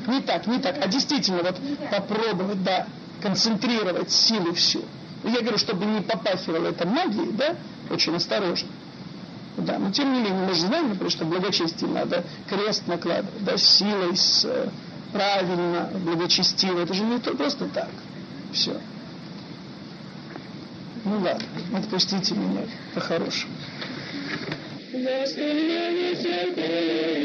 Speaker 1: не так, не так, а действительно вот попробовать, да, концентрировать силу всю. Я говорю, чтобы не попахивало это магией, да, очень осторожно. Да, но тем не менее, мы же знаем, например, что благочестие надо крест накладывать, да, силой, с, э, правильно, благочестиво. Это же не то, просто так. Все. Ну ладно, отпустите меня по-хорошему. Достояние всякой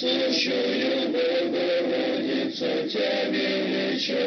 Speaker 1: сущую Богородицу Тебя величаю.